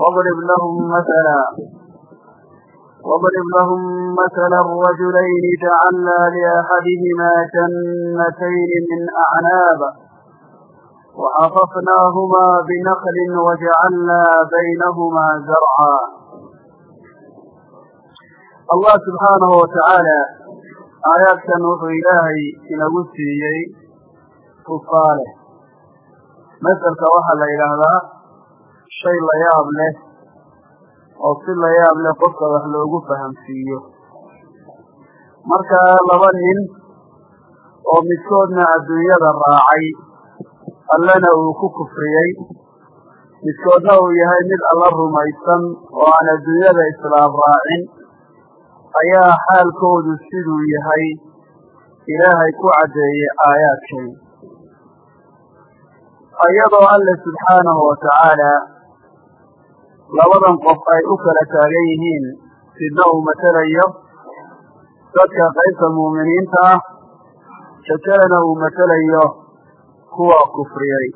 واضرب لهم مثلا واضرب لهم مثلا الرجلين جعلنا لأحدهما جنتين من أعناب وحففناهما بنخل وجعلنا بينهما زرعا الله سبحانه وتعالى aayaadkan wuxuu ilaahay inagu siiyey tusaale maselka waxaa la yidhaahdaa shay la yaab leh oo si la yaab leh qofka wax loogu fahamsiiyo. Markaa laba nin oo midkoodna adduunyada raacay allana uu ku kufriyey midkoodna uu yahay mid alla rumaysan oo aan adduunyada islaam raacin ayaa xaalkoodu siduu yahay ilaahay ku caddeeyey aayaadkay iyadoo alle subxaanahu watacaala labadan qof ay u kala taagan yihiin sidna uu matelayo dadka qaybta muuminiinta ah jajalana uu matelayo kuwa kufriyey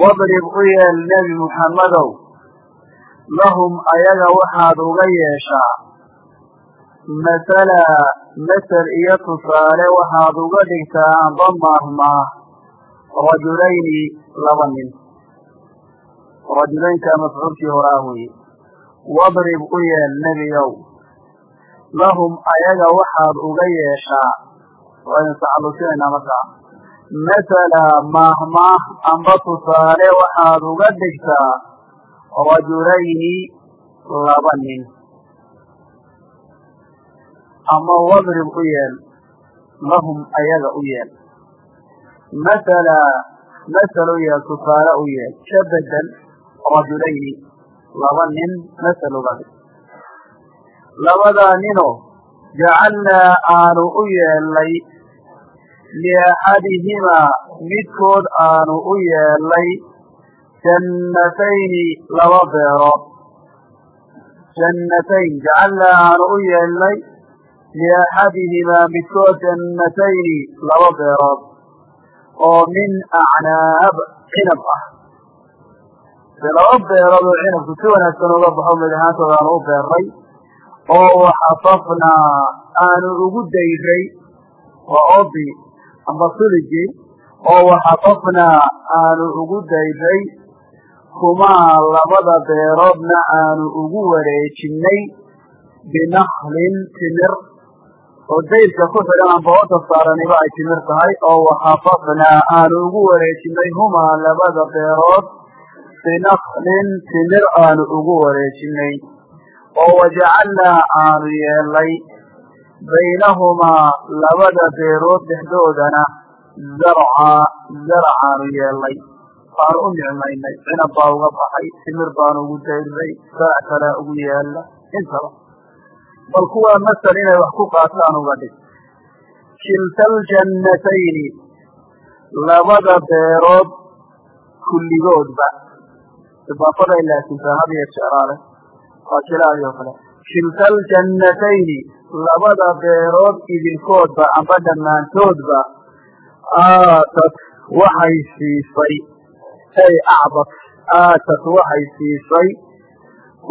wadrib u yeel nebi muxammadow lahum ayaga waxaad uga yeeshaa. Masala masel iyo tusaale waxaad uga dhigtaa maahmaah rajulayni laba nin rajulaynkaa mafcuulkii horaa weye wadrib u yeel nebiyow. Lahum ayaga waxaad uga yeeshaa. Waaynu tacalusinaynaa markaa. Masala maahmaah amba tusaale waxaad uga dhigtaa rajulayni laba nin. Ama wadrib u yeel. Lahum ayaga u yeel. Masala masal u yeel tusaale u yeel. Ka rajulayni laba nin dhig. Labadaa ninoo jacalnaa aanu u yeelnay liaxadihimaa midkood aanu u yeelnay jannatayni laba beerood jannatayn jacalnaa aanu u yeelnay liaxadihimaa midkood jannatayni laba beerood oo min acnaab cinab ah de laba beerood oo cinabku si wanaagsan uga baxo mid u beernay oo waxafafnaa aanu ugu dayray waa obi amba suligi oo waxafafnaa aanu ugu dayray kumaa labada beeroodna aanu ugu wareejinay binaklin timir oo dayrka ku xidhan amba oda saaraniba ay timir tahay oo waxafafnaa aanu ugu wareejinay humaa labada beerood binaklin timir aanu ugu wareejinay oo wajacalnaa aanu yeelnay baynahumaa labada beerood dhexdoodana zarca zarc aanu yeelnay baanu u nicmaynay cinab baa uga baxay timir baanu ugu dayray saac kalea ugu yaalla intaba bal kuwaa masal inay wax ku qaataan uga dhig kilta aljannatayni labada beerood kulligoodba idaafaday laasintaa had iyo jeeraale waa jilaadii oo kale. Kilta aljannatayni labada beerood idinkoodba amba dhammaantoodba aatat waxay siisay. Ay acdat aatat waxay siisay.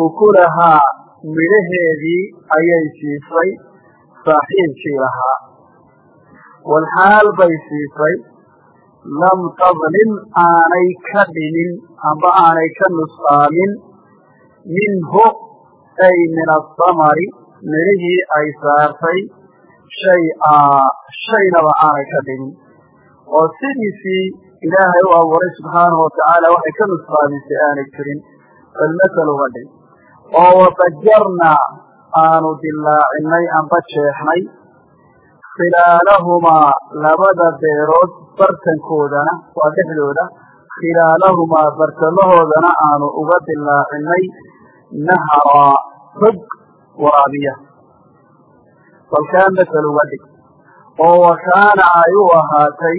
Ukulahaa midhaheedii ayay siisay. Saaxiibkii lahaa. Walxaal bay siisay lam tadlim aanay ka dhimin amba aanay ka nusqaamin minhu ay min asamari midhihii ay saartay shay shaynaba aanay ka dhimin oo sidiisii ilaahay u abuuray subxaanahu watacaala waxay ka nusqaamisay aanay jirin. Bal masal uga dhig oo wafajarnaa aanu dilaacinay amba jeexnay khilaalahumaa labada beerood bartankoodana waa dhexdooda khilaalahumaa bartamahoodana aanu uga dilaacinay naharaa hog waraabiya. Balkaa masal uga dhig. Oo wa kaana ay u ahaatay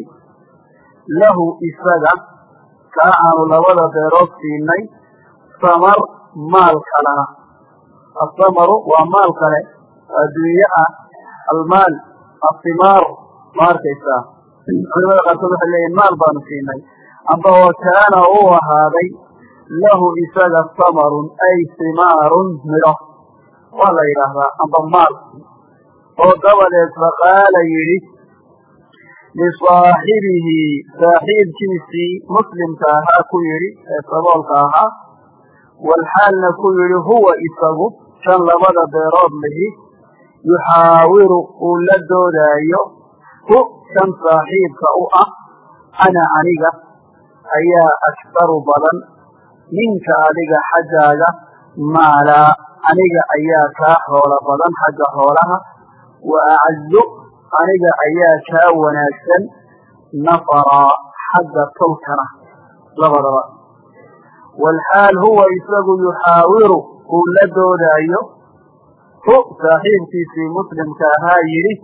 lahu isaga kaa aanu labada beerood siinay samar maal kalena asamaru waa maal kale adduunye ah almaal asimaar ma arkaysaa culamada qaarkood waxay leeyihiin maal baanu siinay. Amba wa kaana uu ahaaday lahu isaga samarun ay simaarun midho waa la yidhaahdaa amba maal. Oo dabadeed faqaala yidhi lisaaxibihi saaxiibkiisii muslimka ahaa ku yidhi ee saboolka ahaa walxaalna ku yidhi huwa isagu kan labada beerood lihi yuxaawiru uu la doodaayo hu kan saaxiibka u ah ana aniga ayaa aktaru badan ninka adiga xaggaaga maalaa aniga ayaa kaa xoolo badan xagga xoolaha wa acazu aniga ayaa kaa wanaagsan nafaraa xagga tolkana labadaba walxaal huwa isagu yuxaawiru uu la doodaayo hu saaxiibkiisii muslimka ahaa yidhi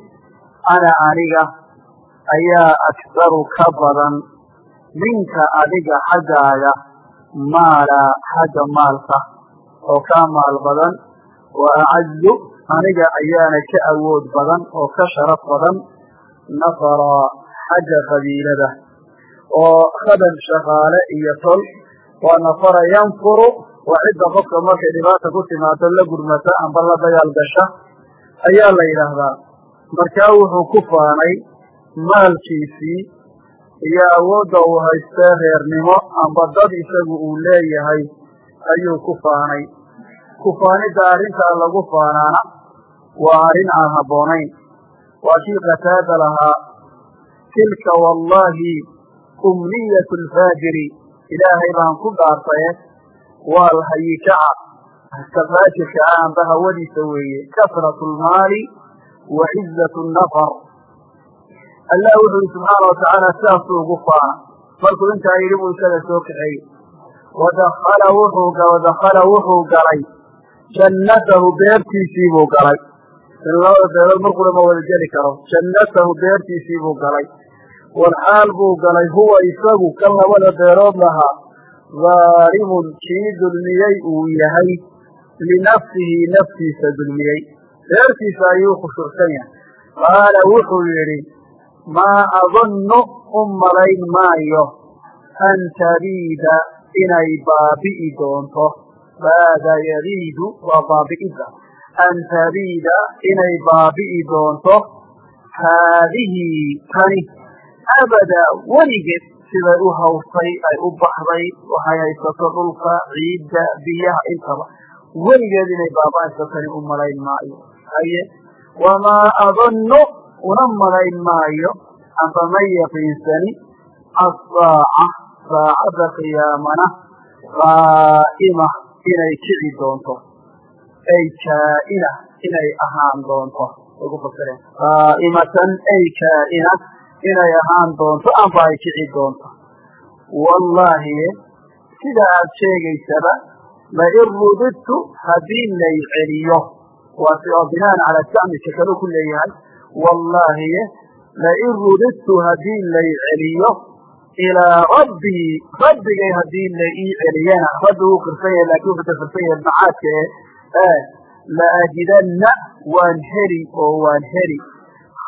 ana aniga ayaa aktaru ka badan minka adiga xaggaaga maala xagga maalka oo kaa maal badan wa acazu aniga ayaana ka awood badan oo ka sharaf badan nafara xagga qabiilada oo khadan shaqaale iyo tol waa nafara yanfuru waa cidda qofka markay dhibaata ku timaado la gurmata amba la dagaal gasha ayaa la yidhaahdaa. Markaa wuxuu ku faanay maalkiisii iyo awoodda uu haystee reernimo amba dad isagu uu leeyahay ayuu ku faanay. Kufaanidda arrintaa lagu faanaana waa arrin aan habboonayn. Waa kii qataada lahaa tilka wallaahi umniyatu alfaajiri ilaahay baan ku dhaartaye waa lahayikaca ka faajirka ah amba hawadiisa weeye. Kasratu lmaali wa cizatu nafar. Allah wuxu yihi subxaana watacaala sidaasuu ugu faana markuu intaa yidhi buu isaga soo kaxeeyey wadakala wuxuu wadakala wuxuu galay. Jannatahu beertiisii buu galay. Labada beerood markuna ma wada geli karo. Jannatahu beertiisii buu galay. Walxaal buu galay. Huwa isagu kan labada beerood lahaa zaalimun kii dulmiyey uu yahay. Linafsihi naftiisa dulmiyey. Beertiisa ayuu khushuucsan yahay. Qaala wuxuu yidhi maa adunnu u malayn maayo an tabiida inay baabi'i doonto? Baada yabiidu waa baabi'idda an tabiida inay baabi'i doonto haadihi tani abada weligeed siday u hawsay ay u baxday waxay haysato dhulka ciidda biyaha intaba weligeed inay baaba'ayso tani u malayn maayo. Haye wamaa adunnu una malayn maayo amba ma yaqiinsani asaaca saacadda qiyaamana qaa'ima inay kici doonto ay kaa'ina inay ahaan doonto. Qaa'imatan ay kaa'ina inay ahaan doonto amba ay kici doonto. Wallaahi sida aad sheegaysaba lain rudidtu haddii lay celiyo. Waa si oo binaan cala sacmika kaluu ku leeyahay. Wallaahi lain rudidtu haddii lay celiyo ilaa rabbii rabbigay haddii la ii celiyana. Rabbi wuu qirsan yahay laakiin wuxuu ka qirsan yahay macaadka e laajidanna waan heli oo waan heli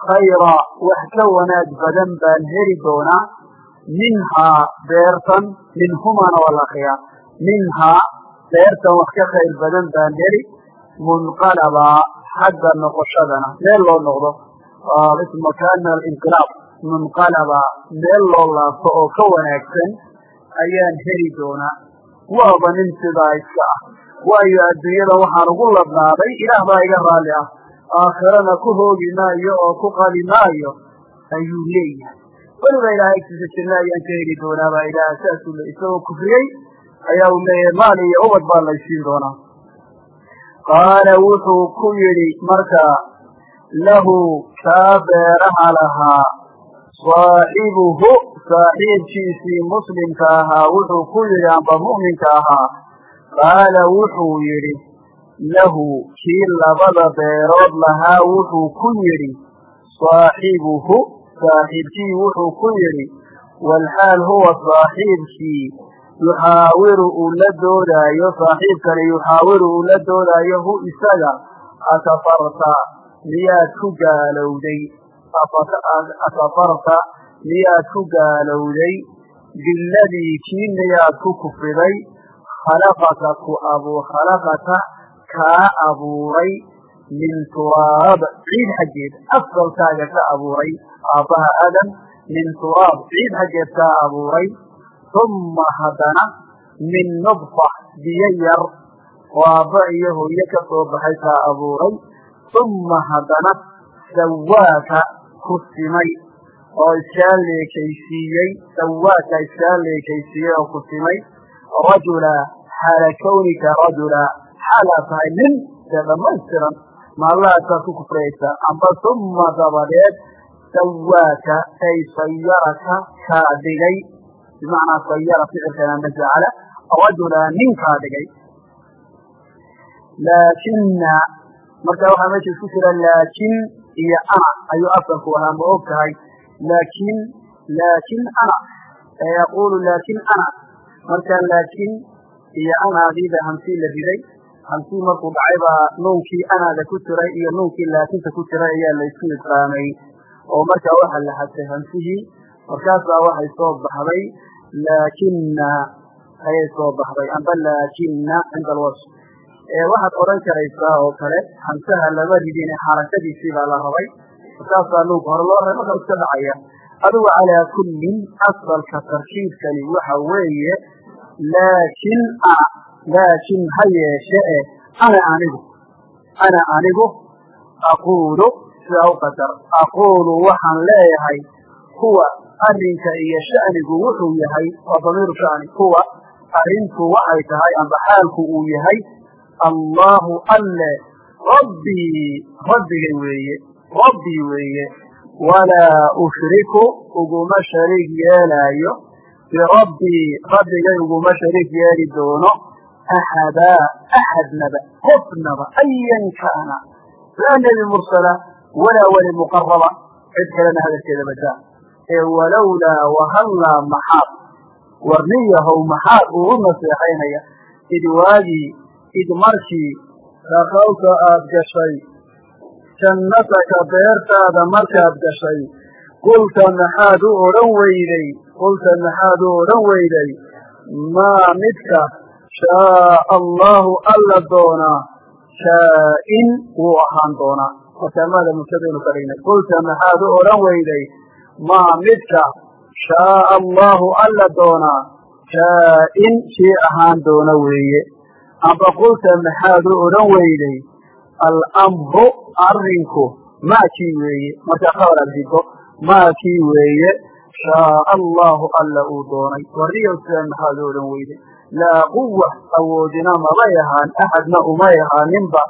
khayra wax ka wanaag badan baan heli doonaa minhaa beertan minhumaana waa la minhaa beertan wax ka khayr badan baan heli munqalabaa xagga noqoshadana meel loo noqdo makaana alinqilaab munqalaba meel loo laabto oo ka wanaagsan ayaan heli doonaa waaba nin sidaa iska ah waayo adduunyada waxaan ugu ladnaaday ilaah baa iga raalli ah aakhirana ku hoogi maayo oo ku qali maayo ayuu leeyahay. Weliba ilaahay agtiisa janna ayaan ka heli doonaa baa ilaah saasuu le isagoo kufriyey ayaa uu leeyahay maal iyo ubad baa laysiin doonaa. Qaala wuxuu ku yidhi markaa lahu kaa beeraha lahaa saaxibuhu saaxiibkiisii muslimka ahaa wuxuu ku yidhi amba mu'minka ahaa. Qaala wuxuu yidhi lahu kii labada beerood lahaa wuxuu ku yidhi saaxibuhu saaxiibkii wuxuu ku yidhi walxaal huwa saaxiibkii yuxaawiru uu la doodaayo saaxiibkani yuxaawiru uu la doodaayo hu isaga akafarta miyaad ku gaalowday? Akafarta miyaad ku gaalowday? Biladii kii miyaad ku kufriday? Khalaqaka ku abu khalaqaka kaa abuuray min turaab ciid xaggeed asalkaaga ka abuuray aabbaha aadam min turaab ciid xaggeed kaa abuuray uma haddana min nudfa biyo yar. Oo aabba iyo hooyo ka soo baxay kaa abuuray uma haddana sawaaka ku simay oo iskaa leekaysiiyey sawaaka iskaa leekaysiiyey oo ku simay. Rajula xaala kawnika rajula xaalaa tahay nin dee dhammaystiran maallahaasaad ku kufrayaysaa amba uma dabadeed sawaaka ay sayaraka kaa dhigay bimacnaa sayara ficilkana majacala rajula ninkaa dhigay laakina marka waxaa meesha isku jira laakin iyo ana ayuu asalku ahaa ma og tahay laakin laakin ana yaqulu laakin ana marka laakin iyo anaadiida hamsii la riday hamsii markuu dhacay baa nuunkii anaada ku jiray iyo nuunkii laakinta ku jiray ayaa laysku idqaamay oo markaa waxa la hadtay hamsihii markaasaa waxay soo baxday laakina ayay soo baxday. Amba laakina cinda alwasf waxaad odhan karaysaa oo kale hamsaha lama ridin xarakadiisii baa la rabay. Markaasaa nuunka hore loo rabay markaa iska dhacaya. Adigu calaa kullin asalka tarkiibkani waxa weeye laakin ana laakin ha yeeshe e ana anigu ana anigu aquulu sidaa u qadar aquulu waxaan leeyahay kuwa arrinka iyo sha'nigu wuxuu yahay waa damiiru sha'ni kuwa arrintu waxay tahay amba xaalku uu yahay allahu alle rabbii rabbigay weeye rabbii weeye walaa ushriku uguma shariig yeelaayo birabbii rabbigay uguma shariig yeeli doono axadaa axadnaba qofnaba ayan kaana laa nebi mursala walaa weli muqaraba cid kalena hadalkeeda badaa ee walowlaa wahallaa maxaad warniyahow maxaad uu u naseexaynaya id waagii id markii dakawta aad gashay jannataka beertaada markaad gashay qulta maxaad u odhan weyday qulta maxaad u odhan weyday maa midka shaaa allahu alla doonaa shaa'in wuu ahaan doonaa. Markaamaada mubtadaynu ka dhignay qulta maxaad u odhan weyday maa midka shaaa allahu alla doonaa shaa'in kii ahaan doona weeye. Amba qulta maxaad u odhan weyday almru arrinku maakii weeye. Markaa qabar adhigo maakii weeye shaaa allahu alla uu doonay. Warriyow sidaa maxaad u odhan weyday laa quwa awoodina mabay ahaan axadna umay ahaaninba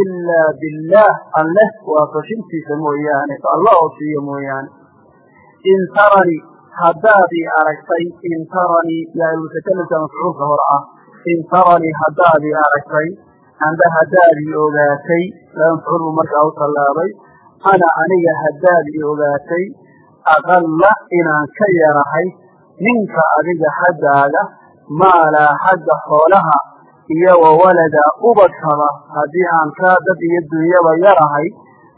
ilaa billaah alleh waafajintiisa mooyaane alla oo siiyo mooyaane. In taranii haddaad i aragtay in taranii yaa mutakalimka mafcuulka hore ah in taranii haddaad i aragtay amba haddaad i ogaatay laba mafcuul buu markaa u tallaabay ana aniga haddaad i ogaatay aqalla inaan ka yarahay ninka adiga xaggaaga maalaa xagga xoolaha iyo wa walada ubadkaba haddii aan kaa dad iyo dunyaba yarahay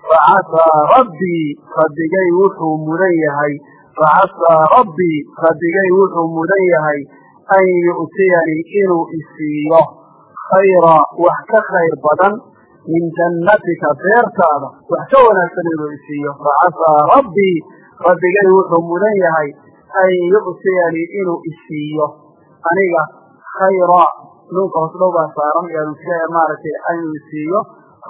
facasaa rabbii rabbigay wuxuu mudan yahay facasaa rabbii rabbigay wuxuu mudan yahay an yu'tiyanii inuu isiiyo khayra wax ka khayr badan min jannatika beertaada wax ka wanaagsan inuu isiiyo facasaa rabbii rabbigay wuxuu mudan yahay an yu'tiyanii inuu isiiyo aniga khayra nuunka hoos dhow baa saaran yaanka maaragtay anuu isiiyo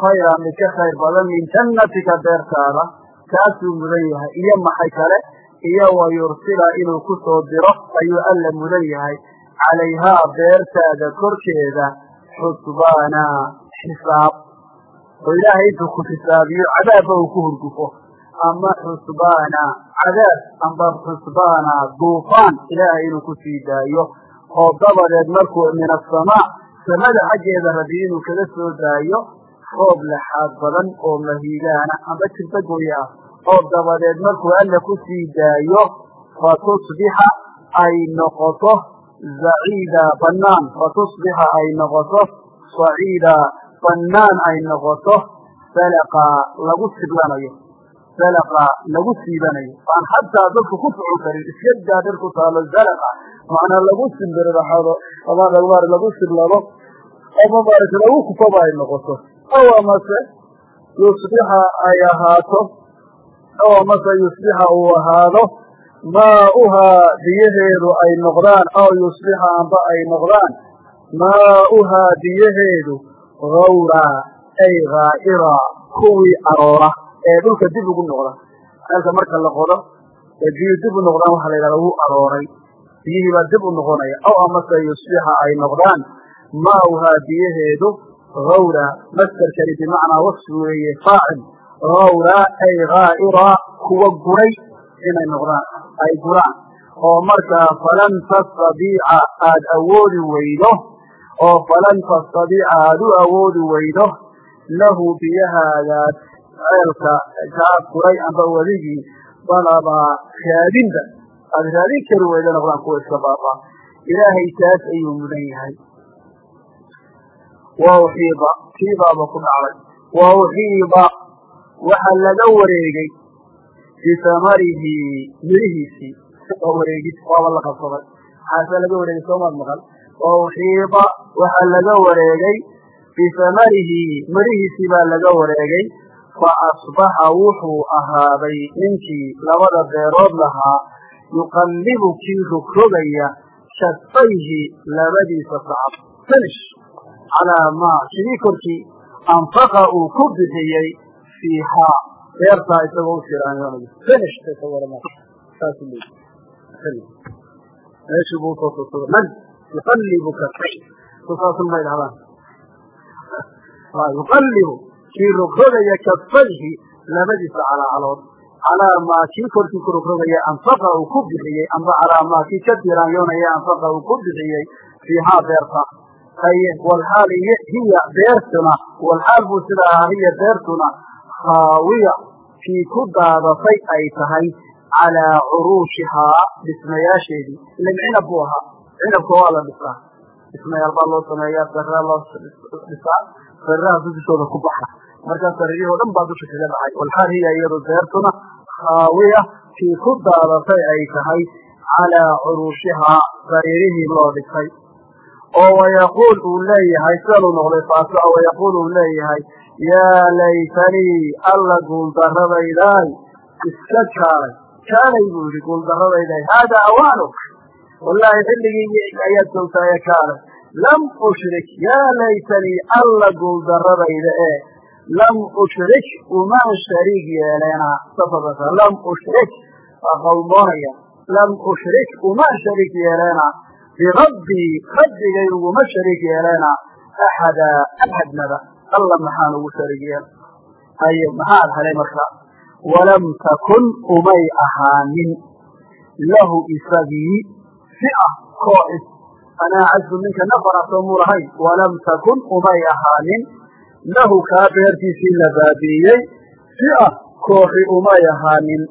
khayra mid ka khayr badan min jannatika beertaada. Kaasuu mudan yahay. Iyo maxay kale? Iyo wa yursila inuu ku soo diro ayuu alla mudan yahay. Calayhaa beertaada korkeeda xusbaana xisaab. Oo ilaahay intuu ku xisaabiyo cadaabba uu ku hurgufo. Ama xusbaana cadaab. Amba xusbaana duufaan ilaahay inuu ku sii daayo oo dabadeed markuu min asamaa samada xaggeeda rabi inuu kaga soo daayo roob laxaad badan oo mahiigaana amba jirta gooye ah oo dabadeed markuu alla ku sii daayo fatusbixa ay noqoto zaciida bannaan fatusbixa ay noqoto saciida bannaan ay noqoto salaqa lagu siblanayo salaqa lagu siibanayo. Aan xataa dadku ku socon karin iska daa dhir ku taalo zalaqa macnaa lagu simbiriraxado ama mar lagu siblado ama maarata lagu kufaba ay noqoto. Aw amase yusbixa ay ahaato aw amase yusbixa uu ahaado maauhaa biyaheedu ay noqdaan aw yusbixa amba ay noqdaan maauhaa biyaheedu gawraa ay gaa'iraa kuwii aroora ee dhulka dib ugu noqda. Ceelka marka la qodo ee biyuu dib u noqdaan waxaa la yidhahda wuu arooray biyihii baa dib u noqonaya. Aw amase yusbixa ay noqdaan maauhaa biyaheedu gawra masderkani bimacnaa wasfi weeye faacil. Gawra ay gaa'iraa kuwa guray inay noqdaan ay guraan. Oo markaa falan tastadiica aada awoodi weydo oo falan tastadiica aada u awoodi weydo lahu biyahaadaas ceelka kaa guray amba weligii balabaa raadinba aada raadin kari weydo noqdaan kuwa iska ilaahay taas ayuu mudan yahay. Wawxiida kiibaaba ku dhacday wawxiida waxaa laga wareegay bisamarihi mirihiisii waa wareegid waaba la qabsaday maxaasaa laga wareegay soomaad maqan wawxiida waxaa laga wareegay bisamarihi mirihiisii baa laga wareegay. Fa asbaxa wuxuu ahaaday ninkii labada beerood lahaa yuqallibu kii rogrogaya shafayhi labadiisa sacab. Finish. Calaa maa sidii korkii anfaqa uu ku bixiyey fiihaa beertaa isagoo u tiraanyoonaya finish meeshii buu u soo man yuqallibu kafay saasun ma idhahdaan yuqallibu. Kii rogrogaya kafayhi labadiisa calaacalood calaa kii korkii ku rogrogaya anfaqa uu ku bixiyey amba calaa kii ka tiraanyoonaya anfaqa uu ku bixiyey fiihaa beerta walxaal hiya beertuna walxaal buu sida ahaa hiya beertuna khaawiya kii ku daadatay ay tahay calaa curuushihaa dhismayaasheedii ilan cinab buu ahaa cinabka waa la dhisaa dhismayaal baa loo sameeyaa saraa loo dhisaa sariraha dushooda ku baxa. Markaa saririhii o dhan baa dusha kaga dhacay. Walxaal hiya iyadu beertuna khaawiya kii ku daadatay ay tahay calaa curuushihaa sariirihii loo dhisay oo wayaquul uu leeyahay sidanuu noqday faasico wayaquul uu leeyahay yaa laytanii alla guuldaradaydaay iska kaalay. Kaalay buu yihi guuldaradaydaay haadaa awaanuk wallaahi xilligii ayaad joogtaaye kaalay lam ushrik yaa laytanii alla guuldaradayda ee lam ushrik umaan shariig yeeleena safadasa lam ushrik waa qawmoonaya lam ushrik umaan shariig yeeleena birabbii rabbigay uguma shariig yeeleena axada axadnaba alla maxaan ugu shariig yeela haye maxaad helay marka walam takun umay ahaanin lahu isagii fi'a kooxis anaa cazu minka nafara soomuu lahayn walam takun umay ahaanin lahu kaa beertiisii la baabi'iyey fi'a kooxi umay ahaanin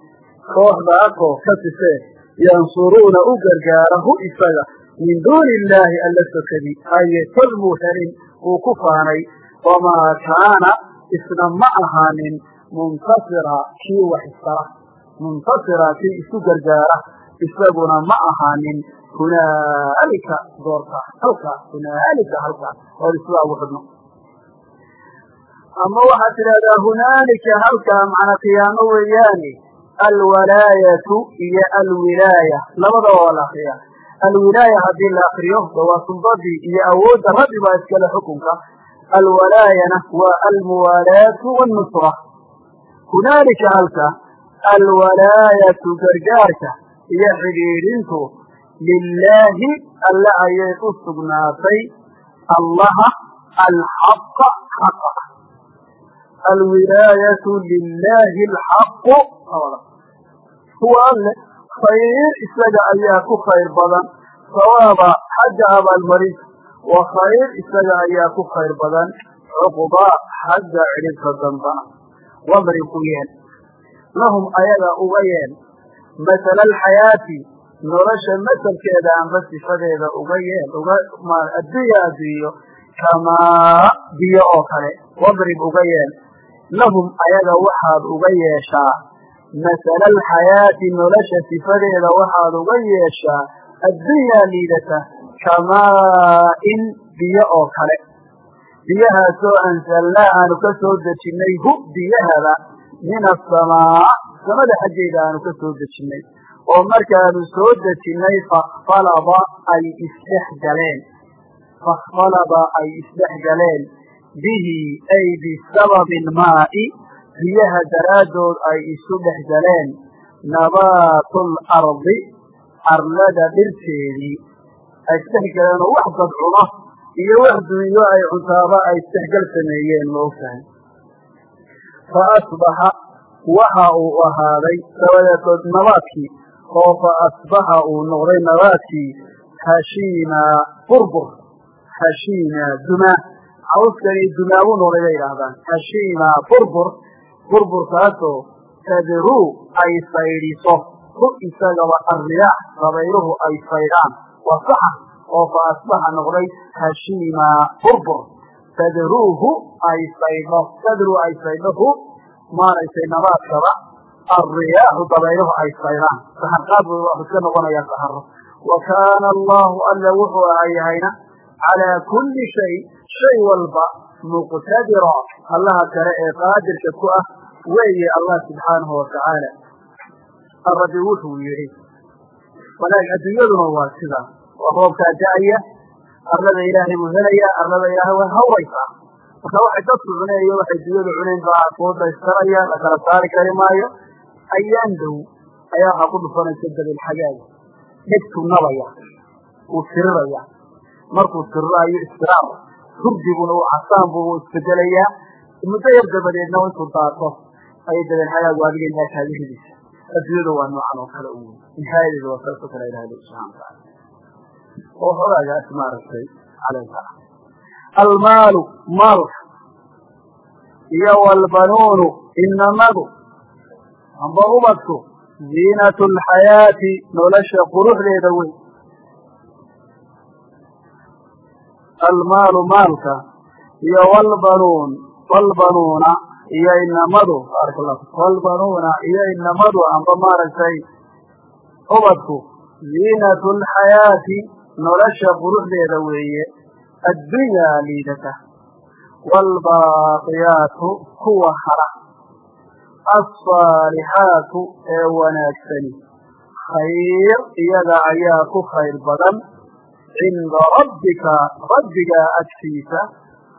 kooxdaasoo ka sisee yansuruuna u gargaara hu isaga min duuni illaahi alla sokadi haye tol muu helin uu ku faanay wamaa kaana isna ma ahaanin muntasira kii wax istara muntasira kii isu gargaara isaguna ma ahaanin hunaalika goorta halkaa hunaalika halkaa ood isla xidhno. Ama waxaad tidhahdaa hunaalika halkaa macna qiyaamo weeyaane alwalaayatu iyo alwilaaya. Labadaba waa la akriya alwilaaya haddii la akriyo waa suldadii iyo awoodda rabbi baa iskale xukunka. Alwalaayana waa almuwaalaatu wannusra. Hunaalika halka alwalaayatu gargaarka iyo xidhiidhintu lilaahi alle ayay u sugnaatay allaha alxaqa xaqa alwilaayatu lilaahi alxaqu huwa alle khayr isaga ayaa ku khayr badan sawaaba xagga abaalmarinta wa khayr isaga ayaa ku khayr badan cuqba xagga cidhibka dambana wadrib u yeel lahum ayaga uga yeel masala alxayaati nolosha masalkeeda amba sifadeeda uga yeel uga addunya adduunyo kamaa biyo oo kale wadrib uga yeel. Lahum ayaga waxaad uga yeeshaa. Masala alxayaati nolosha sifadeeda waxaad uga yeeshaa. Addunyaa liidata kamaa-in biyo oo kale. Biyahaasoo anzalnaa aanu ka soo dejinnay hu biyahaba min asamaa samada xaggeeda aanu ka soo dejinnay oo markaanu soo dejinnay fakfalada ay isdhex galeen. Fakfalada ay isdhex galeen. Bihi ay bisababi ilmaa'i biyaha daraaddood ay isu dhex galeen. Nabaatu lardi arlada dhirteedii ay isdhex galeen oo wax dad cuno iyo wax dunyo ay cuntaaba ay isdhexgal sameeyeen ma ogtahay fa asbaxa waxa uu ahaaday dabadeedood nabaadkii oo fa asbaxa uu noqday nabaadkii hashiimaa burbur hashiimaa dumaa cawskani dumaa buu noqday bay idhaahdaan hashiimaa burbur burburkaasoo tadruu ay saydhiso hu isagaba arriyaax dabayluhu ay saydhaan waa saxa oo fa asbaxa noqday hashiimaa burbur. Tadruuhu ay saydho tadruu ay saydho hu maaragtay nabaadkaba alriyaaxu dabayluhu ay saydhaan saxarqaad bu waxu iska noqonayaa saxaro wa kaana allahu alla wuxuu aha yahayna calaa kulli shay shay walba muqtadira allaha kale ee qaadirka ku ah weeye allah subxaanahu watacaala rabbi wuxuu yidhi walaak adduunyaduna waa sidaa waa roobkaa da'aya arlada ilaahay buu helayaa arlada ilaahay waa hawraysaa marka waxay dadku cuneen iyo waxay dunyadu cuneen baa kuu la kala saari kari maayo ayaan dhow ayaa waxaa ku dhufanaysa dabilxagaaga dhegtuu nabaya wuu tiriraya markuu tiriraayo istiraar hurdiguna uu casaan buu isbedelayaa. Muddo yar dabadeedna intuu daato ayay dabilxagaagu adiga ilaa kaaga ridaysa adduunyadu waa noocan oo kale u nihaayadeedu waa saasoo kale ilahay subxana wataala oo xogaagaas maaragtay caleyka almaalu maalka iyo walbanuunu inamadu amba ubadku ziinatu alxayaati nolosha quruxdeeda wey. Almaalu maalka iyo walbanuun walbanuuna iyo inamadu walbanuuna iyo inamadu amba maaragtay ubadku ziinatu alxayaati nolosha quruxdeeda weeye addunyaa liidata waalbaaqiyaatu kuwa hara alsaalixaatu ee wanaagsani. Khayr iyaga ayaa ku khayr badan. Cinda rabbika rabbigaa agtiisa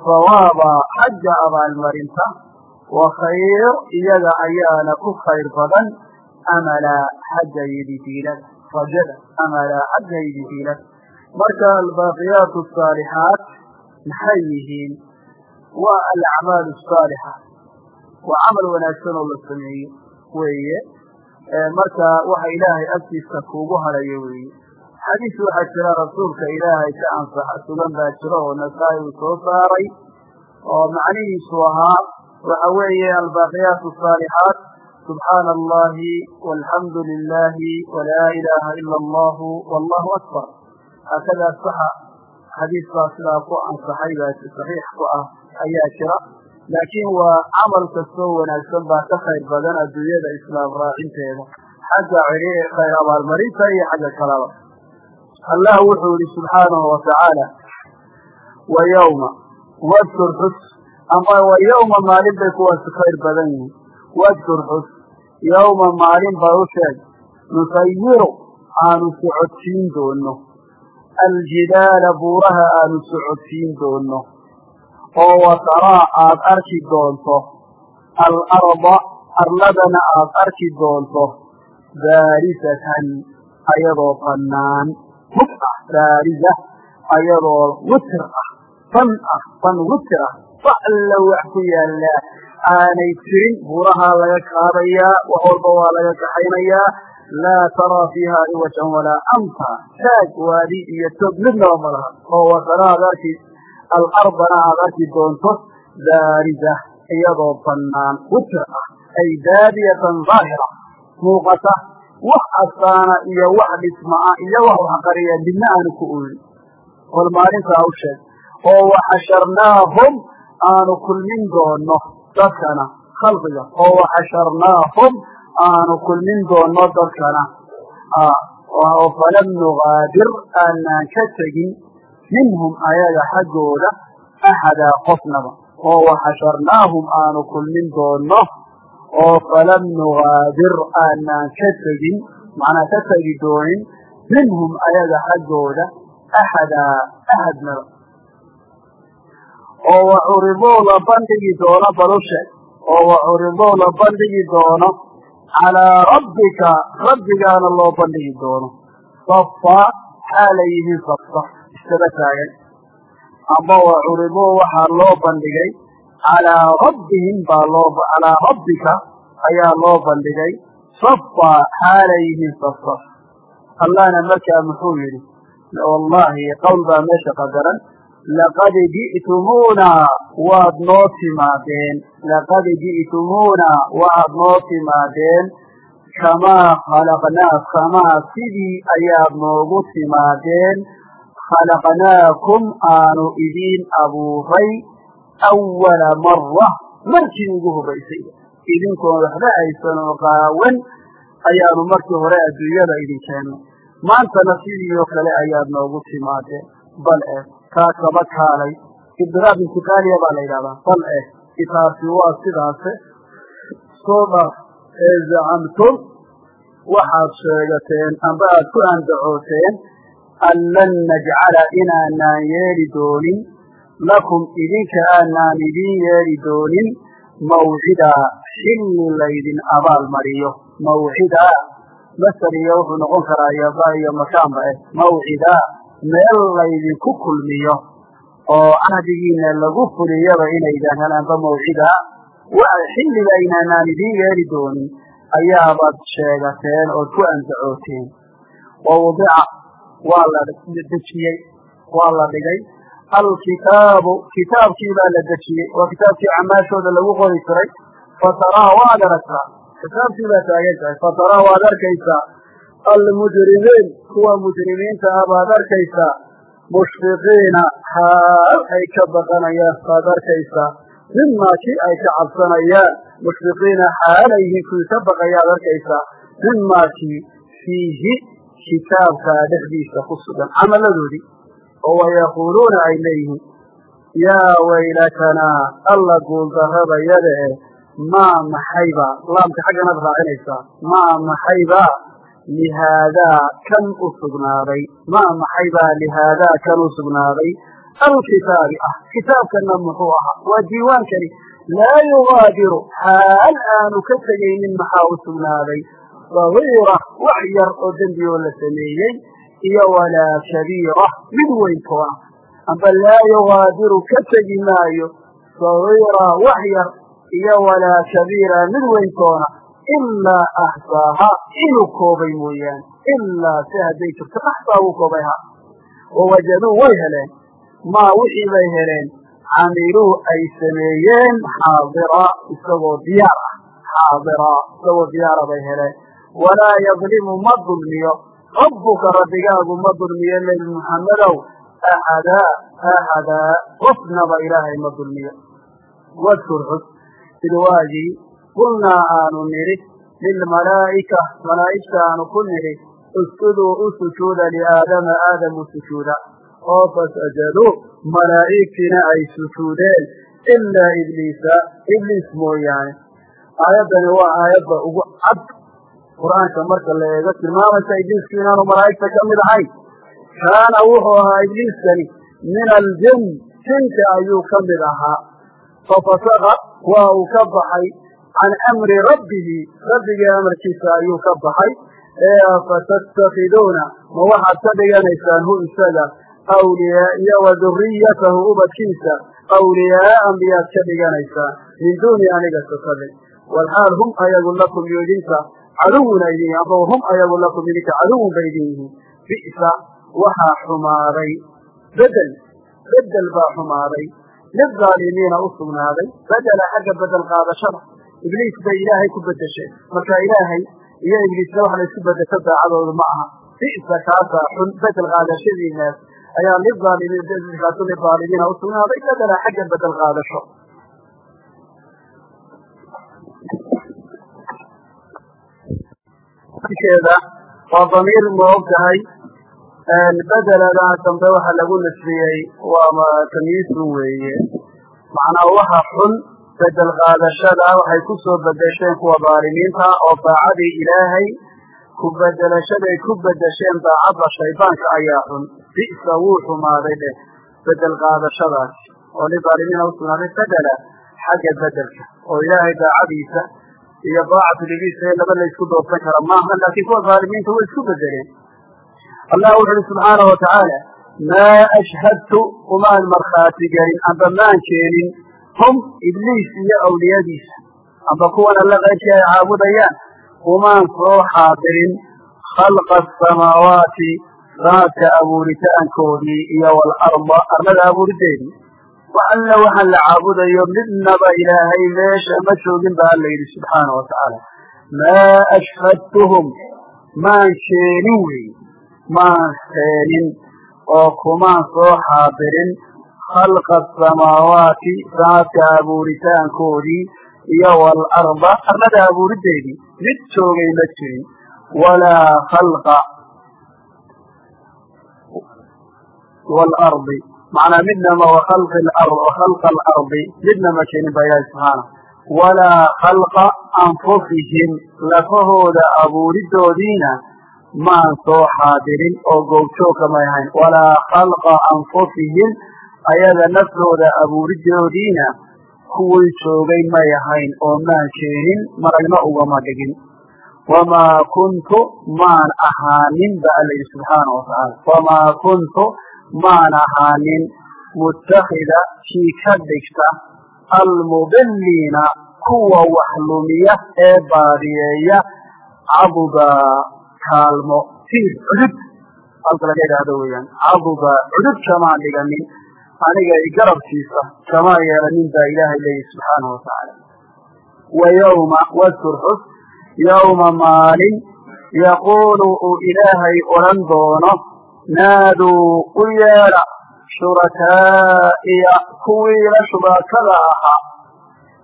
sawaaba xagga abaalmarinta. Wa khayr iyaga ayaana ku khayr badan. Amalaa xagga yididiilada rajada amalaa xagga yididiilada marka albaaqiyaatu asaalixaat maxay yihiin? Waa alacmaal asaalixa waa camal wanaagsan oo la sameeyo weeye. Marka waxa ilaahay agtiisa kuugu harayo weeye. Xadiis waxaa jira rasuulka ilaahay ka ansax sugan baa jira oo nasaa-i uu soo saaray oo macnihiisu ahaa waxa weeye albaaqiyaat asaalixaat subxaana allahi walxamdu lilahi walaa ilaha ila allahu wallahu akbar. Haakadaa saxa xadiisbaa sidaa ku ansaxay baa saxiix ku ah ayaa jira laakiin waa camal kastoo wanaagsan baa ka khayr badan adduunyada islaam raacinteeda. Xagga khayr abaalmarinta iyo xagga kalaba allah wuxuu yihi subxaanahu watacaala wa yawma wadkur xus. Ama wa yawma maalin bay kuwaasi khayr badan yihiin. Wadkur xus yawma maalin baa u sheeg nusayiru aanu socodsiin doono aljidaala buuraha aanu socodsiin doono oo wataraa aad arki doonto. Alarda arladana aad arki doonto. Baarisatan ayadoo bannaan. Mug ah baarisa ayadoo witir ah. Ban ah ban witir ah. Alla wax ku yaallaa aanay jirin buurahaa laga qaadayaa wax walba waa laga kaxaynayaa laa taraa fiiha iwajan walaa amta taag waadi iyo tog midnaba ma laha. Oo watara aad arki alardana aad arki doonto baarisa iyadoo bannaan witir ah ay baadiyatan daahira muuqata wax astaana iyo wax dhisma ah iyo wax waxqariya midna aanu ku oolin wal maalintaa u sheeg oo waxasharnaahum aanu kulmin doono dadkana khalqiga oo waxasharnaahum aanu kulmin doono dadkana. Oo falam nugaadir aanaan ka tegin minhum ayaga xaggooda axadaa qofnaba oo waxasharnaahum aanu kulmin doonno oo falam nugaadir aanaan ka tegin macnaa ka tegi doonin minhum ayaga xaggooda axadaa axadnaba oo wacuriduu la bandhigi doono balushe oo wacuriduu la bandhigi doono calaa rabbika rabbigaana loo bandhigi doono safa xaalay yihiin safsaf iskaba taagan. Amba wacuriduu waxaa loo bandhigay calaa rabbihim baa loo calaa rabbika ayaa loo bandhigay safa xaalay yihiin safsaf allahna markaa muxuu yidhi wallahi qowl baa meesha qadaran laqad ji'tumuuna waad noo timaadeen laqad ji'tumuuna waxaad noo timaadeen kamaa khalaqnaa kamaa sidii ayaad noogu timaadeen khalaqnaakum aanu idiin abuuray awala mara markii ugu horraysay idinkoon waxba haysan oo qaawan ayaanu markii hore adduunyada idin keennay maantana sidii oo kale ayaad noogu timaadeen bal eh kaa kaba kaalay ibdiraab intiqaaliya baa la yidhahdaa bal eh kitaabki waa sidaase soo dhar ee zacamtum waxaad sheegateen amba aad ku andacooteen an lan najcala inaanaan yeeli doonin lakum idinka aanaan idiin yeeli doonin mawcidaa xilli laydin abaal mariyo mawcidaa masar iyo wuxuu noqon karaa yoba iyo makaanba eh mawcidaa meel laydinku kulmiyo oo cahdigiina lagu fuliyaba inaydaan helaanba mawcidaa xilliga inaanaan idiin yeeli doonin ayaabaad sheegateen ood ku andacooteen wawdica waa la dejiyey waa la dhigay. Alkitaabu kitaabkii baa la dejiyey waa kitaabkii camaashooda lagu qori jiray. Fataraa waad aragtaa kitaabkii baa taagan tahay. Fataraa waad arkaysaa. Almujrimiin kuwa mujrimiinta ah baad arkaysaa. Mushfiqiina xaal ay ka baqanayaan baad arkaysaa. Mimaa kii ay ka cabsanayaan. Mushfiqiina xaal ay yihiin kuwii ka baqayaad arkaysaa. Mimaa kii fiihi kitaabkaa dhexdiisa ku sugan camaladoodii oo wayaquuluuna ay leeyihiin yaa waylatanaa alla guuldarradayada eh maa maxayba? Laamka xagganaad raacinaysaa maa maxaybaa lihaadaa kan u sugnaaday maa maxaybaa lihaadaa kan u sugnaaday alkitaabi ah. Kitaabkana muxuu ahaa waa diiwaankani laa yugaadiru xaal aanu ka tegaynin maxaa u sugnaaday sagiira wax yar oo dembi oo la sameeyey iyo walaa kabiira mid weyntoona amba laa yugaadiru ka tegi maayo sagiira wax yar iyo walaa kabiira mid weyntoona ilaa axsaaha inuu koobay mooyaane. Ilaa si hadday jirto axsaa wuu koobay ha. Wawajaduu way heleen. Maa wixii bay heleen. Camiluu ay sameeyeen xaadira isagoo diyaar ah. Xaadira isagoo diyaara bay heleen walaa yadlimu ma dulmiyo. Rabbuka rabbigaagu ma dulmiyo nebi muxammedow axadaa axadaa qofnaba ilaahay ma dulmiyo. Wadkur xus id waagii qulnaa aanu nidhi lilmalaa'ika malaa'igta aanu ku nidhi isjuduu u sujuuda liaadama aadam u sujuuda. Oo fasajaduu malaa'igtiina ay sujuudeen ilaa ibliisa. Ibliis mooyaane. Aayaddani waa aayadda ugu cad qur'aanka marka la eego tilmaamaysa ibliisku inaanu malaa'igta ka mid ahayn kaana wuxuu ahaa ibliiskani min aljin jinka ayuu ka mid ahaa. Fafasaqa waa uu ka baxay can amri rabbihi rabbigii amarkiisa ayuu ka baxay. Ee fatattakhiduuna ma waxaad ka dhiganaysaan hu isaga awliyaa iyo wa duriyatahu ubadkiisa awliyaaa miyaad ka dhiganaysaan min duuni aniga sokade walxaal hum ayagu lakum iyo idinka caduwuna idin amba hum ayagu lakum idinka caduwun bay idin yihiin. Bi'sa waxaa xumaaday bedel bedel baa xumaaday. Lilظaalimiina u sugnaaday bedela xagga bedel qaadashada. Ibliis bay ilaahay ku bedesheen marka ilaahay iyo ibliisna wax la isku bedesho daacadoodu ma aha. Bi'sa kaasaa xun bedel qaadashadiinaas ayaa lilaalimiin bedelkaasu lilظaalimiina u sugnaaday bedela xagga bedel qaadasho keeda waa damiir ma og tahay bedelada dambe waxa lagu nasbiyey waa tamyiisun weeye. Macnaa waxa xun bedel qaadashada waxay ku soo bedesheen kuwa dhaalimiinta oo daacadii ilaahay ku bedelashaday ku bedesheen daacadda shaydaanka ayaa xun. Bi'sa wuu xumaaday dheh bedel qaadashadaas. Oo lidaalimiina usugnaaday bedela xagga bedelka oo ilaahay daacadiisa iyo daacatu libiisa ee laba la doorsan kara maaha laakiin kuwa dhaalimiinta way isku bedeleen allah wuxu uhi subxaana wa tacaala maa ashhadtu umaan markhaati gelin amba maan keenin hum ibliis iyo awliyadiisa. Amba kuwan alla qayrkii ay caabudayaan umaan soo xaadirin khalqa asamaawaati raadka abuuritaankoodii iyo waalarda arlada abuurideedii alla waxaan la caabudayo midnaba ilaahay meesha ma joogin ba alla yidhi subxaana wa tacaala maa ashhadtuhum maan keenin wey maan keenin oo kumaan soo xaadirin khalqa asamaawaati raadka abuuritaankoodii iyo waalarda arlada abuurideedii mid joogay ma jirin walaa khalqa waalardi macnaa midnama wakhalqa alardi midna ma keenin ba ilaahi subxaana walaa khalqa anfusihim lafahooda abuuridoodiina maan soo xaadirin oo goobjoogka may ahayn. Walaa khalqa anfusihim ayaga naftooda abuuridoodiina kuwii joogay may ahayn oo maan keenin maragna ugama dhigin wamaa kuntu maan ahaanin ba alla yidhi subxaana wa tacaala wamaa kuntu maan ahaanin muttakhida kii ka dhigta almudiliina kuwa wax lumiya ee baadiyeeya cabuda kaalmo tiir cudud halka laga idhaahdo weeyaan cabuda cudud kamaan dhiganin aniga garabkiisa kamaa yeelanin baa ilaahay subxaana wa tacaala wa yawma wadkur xus yawma maalin yaquulu uu ilaahay odhan doono naaduu u yeedha shurakaa'iya kuwii la shuraakada ahaa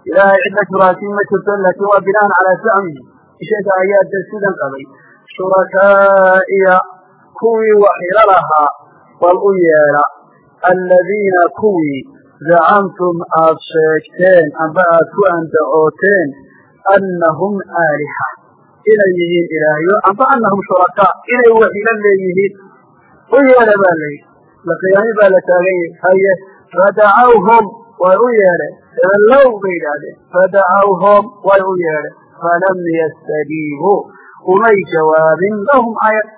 ilaahay cidla shuraakiin ma jirto laakiin waa binaan calaa sacmihi ishaga ayaa de sidan qabay shurakaa'iya kuwii waxila lahaa bal u yeedha aladiina kuwii zacamtum aad sheegteen amba aad ku andacooteen annahum aaliha inay yihiin ilaahyo amba annahum shurakaa inay waxila leeyihiin u yeedha baa layidhi laqiyaami baa la taagan yahi haye fadacawhum way u yeedheen ebelow bay yidhaahdeen. Fadacawhum way u yeedheen falam yastajiibuu umay jawaabin lahum ayag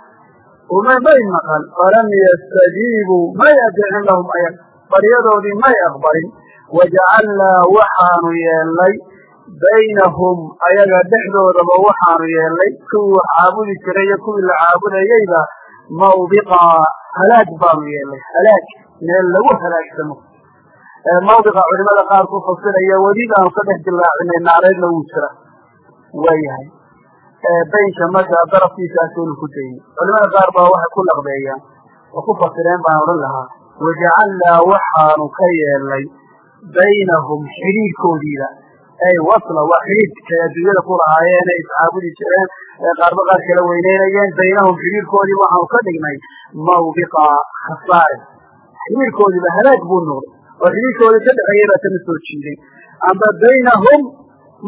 uma may maqan. Falam yastajiibuu may adeecin lahum ayag baryadoodii may aqbalin. Wajacalnaa waxaanu yeelnay. Baynahum ayaga dhexdoodaba waxaanu yeelnay. Kuwii caabudi jiray kuwii la caabudayeyba mawbiqa halaag baanu yeelnay halaag meel lagu halaagsamo mawdiqa culimada qaar ku fasiraya welibaanu ka dhex dilaacinay naareedna wuu jira waayahay baynka markaa darafkiisaasaynu ku daynay culimada qaar baa waxay ku laqbeeyaan oo ku fasireen baan odhan lahaa wajacalnaa waxaanu ka yeelnay baynahum xidhiidhkoodiiba ay wasla waa xidhiidhkay adduunyada ku lahaayeen ay iscaabudi jireen qaarba qaar kala weyneynayeen baynahum xidhiidhkoodii waxaanu ka dhignay mawbiqa khasaare. Xidhiidhkoodiiba halaag buu noqday oo xidhiidhkoodii ka dhexeeyey baa kana soo jiiday. Amba baynahum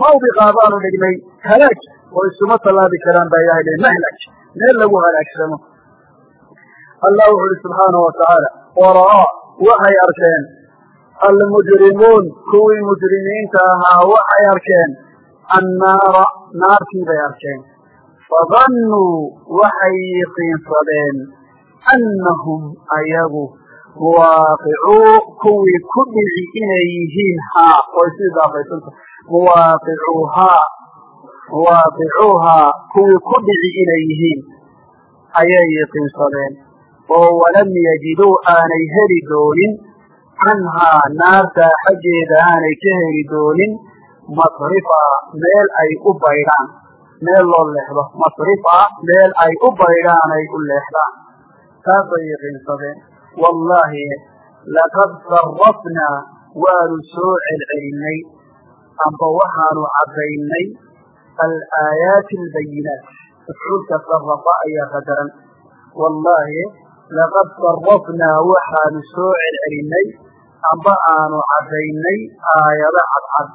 mawbiqa baanu dhignay halaag oo isuma tallaabi karaan baa ilahay le mahlaj meel lagu halaagsamo. Allah wuxu uhi subxaanahu watacaala wara'aa waxay arkeen. Almujrimuun kuwii mujrimiinta ahaa waxay arkeen. Annaara naartii bay arkeen fadannuu waxay yiqiinsadeen annahum ayagu muwaaqicuu kuwii ku dhici inay yihiin haa way si idaafaysanta muwaaqicuuhaa muwaaqicuuhaa kuwii ku dhici inay yihiin ayay yiqiinsadeen oo walam yajiduu aanay heli doonin canhaa naartaa xaggeeda aanay ka heli doonin masrifa meel ay u baydhaan meel loo leexdo. Masrifa meel ay u baydhaan ay u leexdaan. Taasay yiqiinsadeen wallaahi laqad sarrafnaa waanu soo celcelinnay amba waxaanu caddaynay alaayaati albayinaat mafcuulka sarafa ayaa qadaran wallaahi laqad sarafnaa waxaanu soo celcelinay amba aanu caddaynay aayado cadcad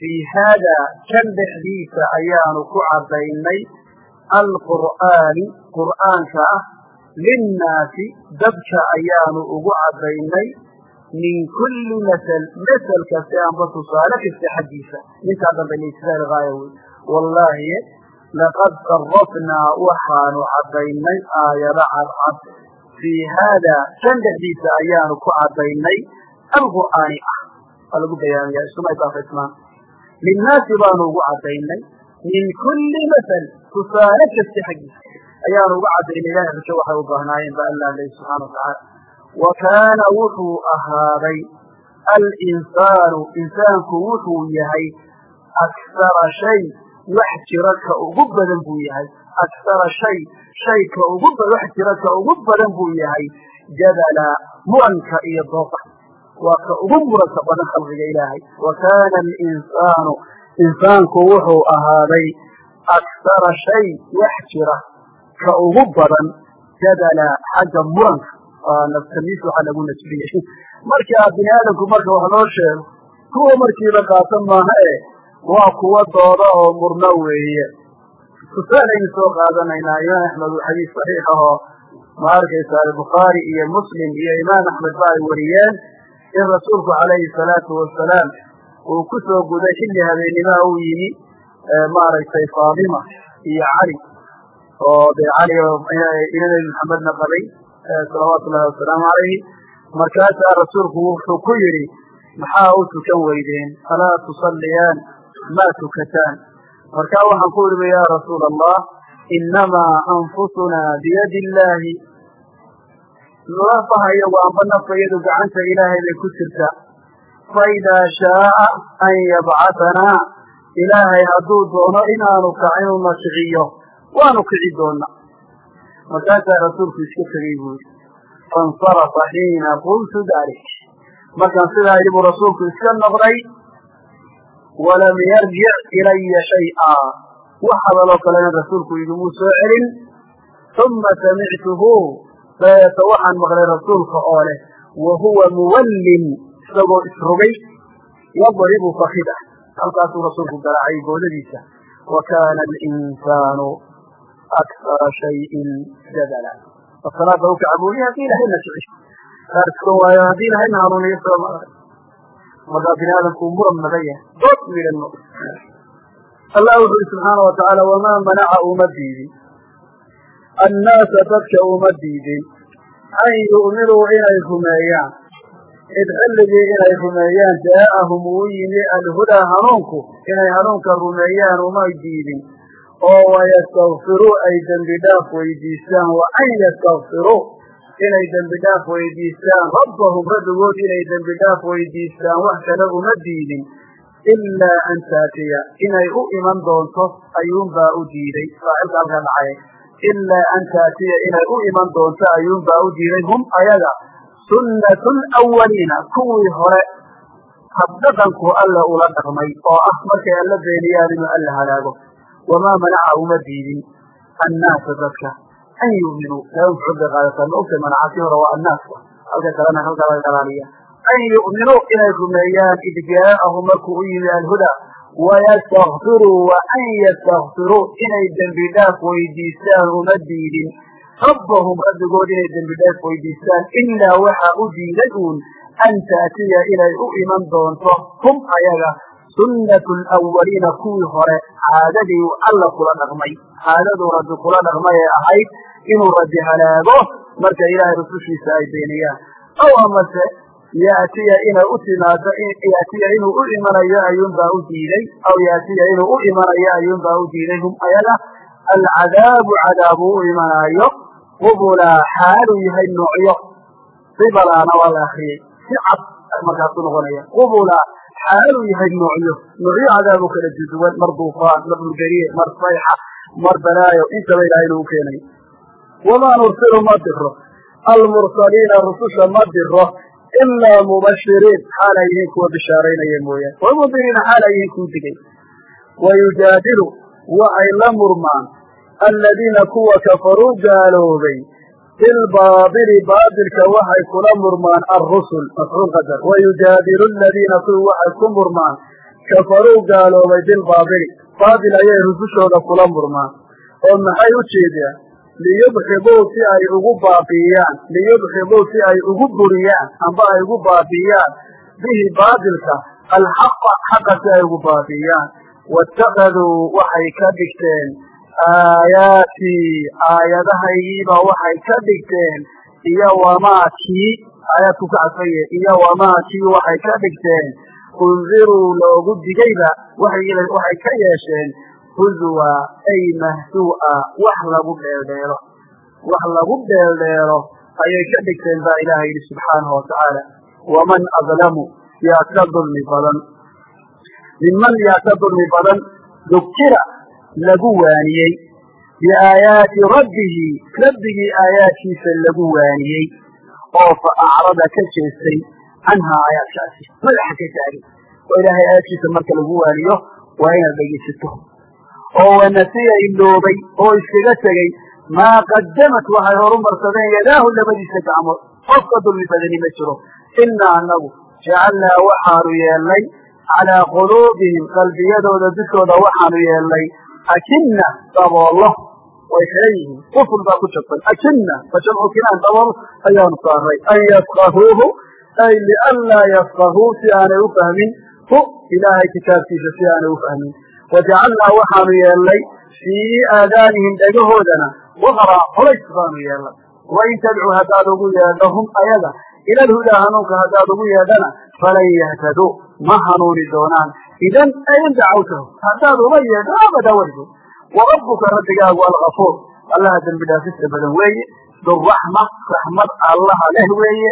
fii haadaa kan dhexdiisa ayaanu ku caddaynay alqur'aani qur'aanka ah linnaasi dadka ayaanu ugu caddaynay min kulli masel masel kaste amba tusaale kasta xaggiisa ninkaa dambe listidaal gaaya wey wallaahi laqad sarafnaa waxaanu caddaynay aayado cadcad fii haadaa kan dhexdiisa ayaanu ku caddaynay alqur'aani ah waa lagu bayaamiyaa isuma idaafaysmaan linnaasi baanu ugu caddaynay min kulli masel tusaale kasta xaggiisa ayaanu uga caddaynay ilahay xujo waxay u baahnaayeen ba alla leh subxana watacaala wa kaana wuxuu ahaaday alinsaanu insaanku wuxuu yahay aksara shay wax jira ugu badan buu yahay aksara shay shay ka ugu wax jira ugu badan buu yahay jadala muranka iyo dooqa waa ka ugu muranka badan khalqiga ilaahay. Wa kaana alinsaanu insaanku wuxuu ahaaday aksara shay wax jira ka ugu badan jadala xagga muranka. Nafsamiis waxaa lagu nasbiyey markaa bini aadamku marka wax loo sheego kuwa markiiba qaatan maaha e waa kuwa dooda oo murno weeye. Tusaalaynu soo qaadanaynaa imaam axmed uu xadiis saxiix ahoo ma arkaysaa bukhaari iyo muslim iyo imaam axmed ba ay wariyeen in rasuulku calayhi salaatu wasalaam uu ku soo guday xilli habeenimaha uu yimi maaragtay faatima iyo cali oo dee cali ina nebi maxamedna qabay salawaatu ullahi wasalaamu calayhi. Markaasaa rasuulku wuxuu ku yidhi maxaa u tukan weydeen? Alaa tusalliyaan maa tukataan. Markaa waxaan ku idhi ya rasuula allah inamaa anfusunaa biyadi illaahi amba nafta iyadu gacanta ilaahay bay ku jirtaa faidaa shaaa an yabcatanaa ilaahay hadduu doono inaanu kacinu na kiciyo waanu kici doona markaasaa rasuulku iska tegey buu yidhi faاnsarafa xiina qultu dalik markaan sidaa yidhi rasuulku iska noqday walam yarjic ilaya shay'a. Wax hadaloo kalena rasuulku igumuu soo celin uma samictuhu dabeeta waxaan maqlay rasuulka oo leh wa huwa muwallin isagoo isrogay yadribu fakida halkaasuu rasuulku garaacay goodadiisa. Wa kaana alinsaanu aksara shayin jadala. Salaada u kaca buuli haddii ilahayna jecesho qaar tukan waayo haddii ilahayna hanuuniyo soo markaa bini aadamku muran naga yahay. Dood midhan allah wuxu uhi subxaana wa tacaala wamaa manaca uma diidin annaasa dadka uma diidin an yu'minuu inay rumeeyaan id xilligii inay rumeeyaan jaa'ahum uu yimi alhudaa hanuunku inay hanuunka rumeeyaan umay diidin oo wayastakfiruu ay dembi dhaaf weydiistaan wa an yastakfiruu inay dembi dhaaf weydiistaan rabbahum rabbigood inay dembi dhaaf weydiistaan wax kale uma diidin ilaa an taatiya inay u iman doonto ayuunbaa u diiday faacilka halkaa dhacay ilaa an taatiya inay u iman doonto ayuunbaa u diiday hum ayaga. Sunnatu lawaliina kuwii hore habdhaqanku alla ula dhaqmay oo ah markay alla beeniyaan inuu alla halaago. Wamaa manaca uma diidin. Annaasa dadka an yu'minuu laba mafcuul bay qaadataa ma ogtay manacasi hore waa annaaska halka kalena halkaa laga galaaliya an yu'minuu inay rumeeyaan id markuu u yimi alhudaa wayastakfiruu wa an yastakfiruu inay dembi dhaaf weydiistaan uma diidin rabbahum rabbigood inay dembi dhaaf weydiistaan ilaa waxa u diiday uun an taatiya inay u iman doonto hum ayaga sunnatu lawaliina kuwii hore caadadii alla kula dhaqmay caadaduu rabbi kula dhaqmay ee ahayd inuu rabbi halaago marka ilaahay rusushiisa ay beeniyaan aw amase yaatiya inay u timaado yaatiya inuu u imanayo ayuunbaa u diiday aw yaatiya inuu u imanayo ayuunbaa u diiday. Hum ayaga alcadaabu cadaabuu u imanaayo qubulaa xaaluu yahay noocyo qibalaana waa la akriyey si cad markaasu noqonaya qubulaa xaaluu yahay noocyo noocyo cadaabu kala duduwan mar duufaan mar dhulgariye mar sayxa mar balaayo intaba ilahay inuu u keenayo wamaa nursilu ma diro almursaliina rususha ma diro ilaa mubashiriin xaalay yihiin kuwa bishaaraynaya mooyaane wamundiriina xaalay yihiin kuu digay wayujaadilu waxay la murmaan aladiina kuwa kafaruu gaaloobay bilbaadili baadilka waxay kula murmaan alrusul mafcuul qadar wayujaadilu aladiina kuwi waxay ku murmaan kafaruu gaaloobay bilbaadili baadil ayay rusushooda kula murmaan oo maxay u jeedaan liyudxibuu si ay ugu baabi'iyaan liyudxibuu si ay ugu buriyaan amba ay ugu baabi'iyaan bihi baadilka alxaqa xaqa si ay ugu baabi'iyaan waitakaduu waxay ka dhigteen aayaatii aayadahaygiiba waxay ka dhigteen. Iyo wamaa kii aayaadku ka cadfanye iyo wamaa kii waxay ka dhigteen. Undiruu loogu digayba waxay ka yeesheen huzwa ay mahsuu'a wax lagu dheeldheelo. Wax lagu dheeldheelo ayay ka dhigteen baa ilaaha yidhi subxaanahu watacaala waman adlamu yaa ka dulmi badan. Minman yaa ka dulmi badan dukira lagu waaniyey. Biaayaati rabbihi rabbigii aayaadkiisa lagu waaniyey. Oo fa acrada ka jeestay canhaa aayaadkaasi madaxa ka taagay oo ilaahay aayaadkiisa marka lagu waaniyo waa inaad dhegaysato oo wanasiya iloobay oo iskaga tegey maa qadamat waxay horumarsadeen yadaahu labadiisa gacmood. Qofka dulmi badani ma jiro. Inaa anagu jacalnaa waxaanu yeelnay calaa quluubihim qalbiyadooda dushooda waxaanu yeelnay. Akina daboolo way xihan yihiin. Quful baa ku jabsan. Akina fa jamcu kinaan dabool ayaanu saaray an yafkahuuhu ay lianlaa yafkahuu si aanay u fahmin. Hu ilaahay kitaabkiisa si aanay u fahmin wajacalnaa waxaanu yeelnay fii aadaanihim dhagahoodana waqra culays baanu yeelnay wain tadcuu haddaad ugu yeedho hum ayaga ila alhudaa hanuunka haddaad ugu yeedhana falan yahtaduu ma hanuuni doonaan idan ayn dacawtahu haddaad uma yeedho abada weligood warabbuka rabbigaagu algafuur allaha dembi dhaafista badan weeye duraxma raxmad allaha leh weeye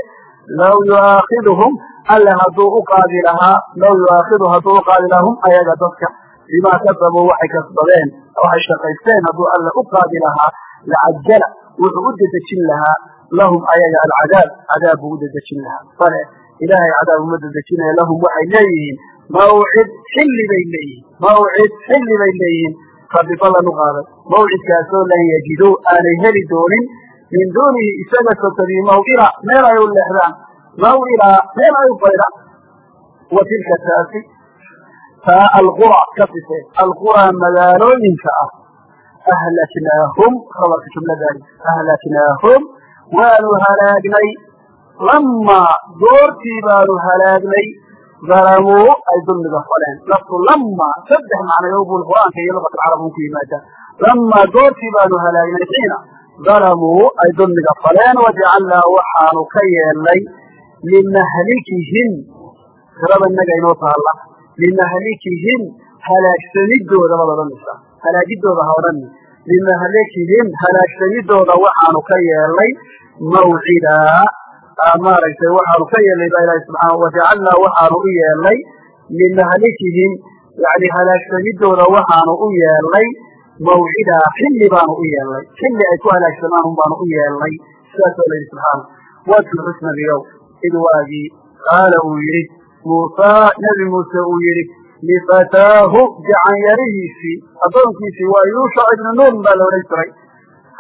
law yuaakiduhum alle hadduu u qaadi lahaa law yuaakidu hadduu u qaadi lahaa hum ayaga dadka bimaa kasabuu waxay kasbadeen waxay shaqaysteen hadduu alle u qaadi lahaa lacajala wuxuu u dedejin lahaa lahum ayaga alcadaab cadaab buu u dedejin lahaa. Bale ilaahay cadaab uma dedejinaya lahum waxay leeyihiin mawcid xilli bay leeyihiin mawcid xilli bay leeyihiin. Rabbi ballan u qaaday mawcidkaasoo lan yajiduu aanay heli doonin min duunihi isaga sokadii mawila meel ay u leexdaan mawila meel ay u baydhaan wa tilka taasi taa alqura ka sifeen alqura magaalooyinka ah. Ahlaknaahum khabarka jumladaani ahlaknaahum waanu halaagnay lamaa goortii baanu halaagnay dalamuu ay dulmiga faleen laftu lamaa saddex macnayo bul qur'aanka iyo lugat alcarab un ku yimaadaa lamaa goortii baanu halaagnay xiina dalamuu ay dulmiga faleen wajacalnaa waxaanu ka yeelnay limahlikihim tirada inaga inoo taalla limahlikihim halaagsanidooda baad odhanaysaa halaagidooda ha odhani limahlikihim halaagsanidooda waxaanu ka yeelnay mawcidaa maaragtay waxaanu ka yeelnay baa ilahi subxaana wajacalnaa waxaanu u yeelnay limahlikihim yani halaagsanidooda waxaanu u yeelnay mawcidaa xilli baanu u yeelnay xilli ay ku halaagsamaan un baanu u yeelnay sidaasoo la yidhi subxaana wadkur xusnabiyow id waagii qaala uu yidhi muusaa nebi muuse uu yidhi lifataahu gacanyarihiisii addoonkiisii waa yuushac ibnu nuun baa la odhan jiray.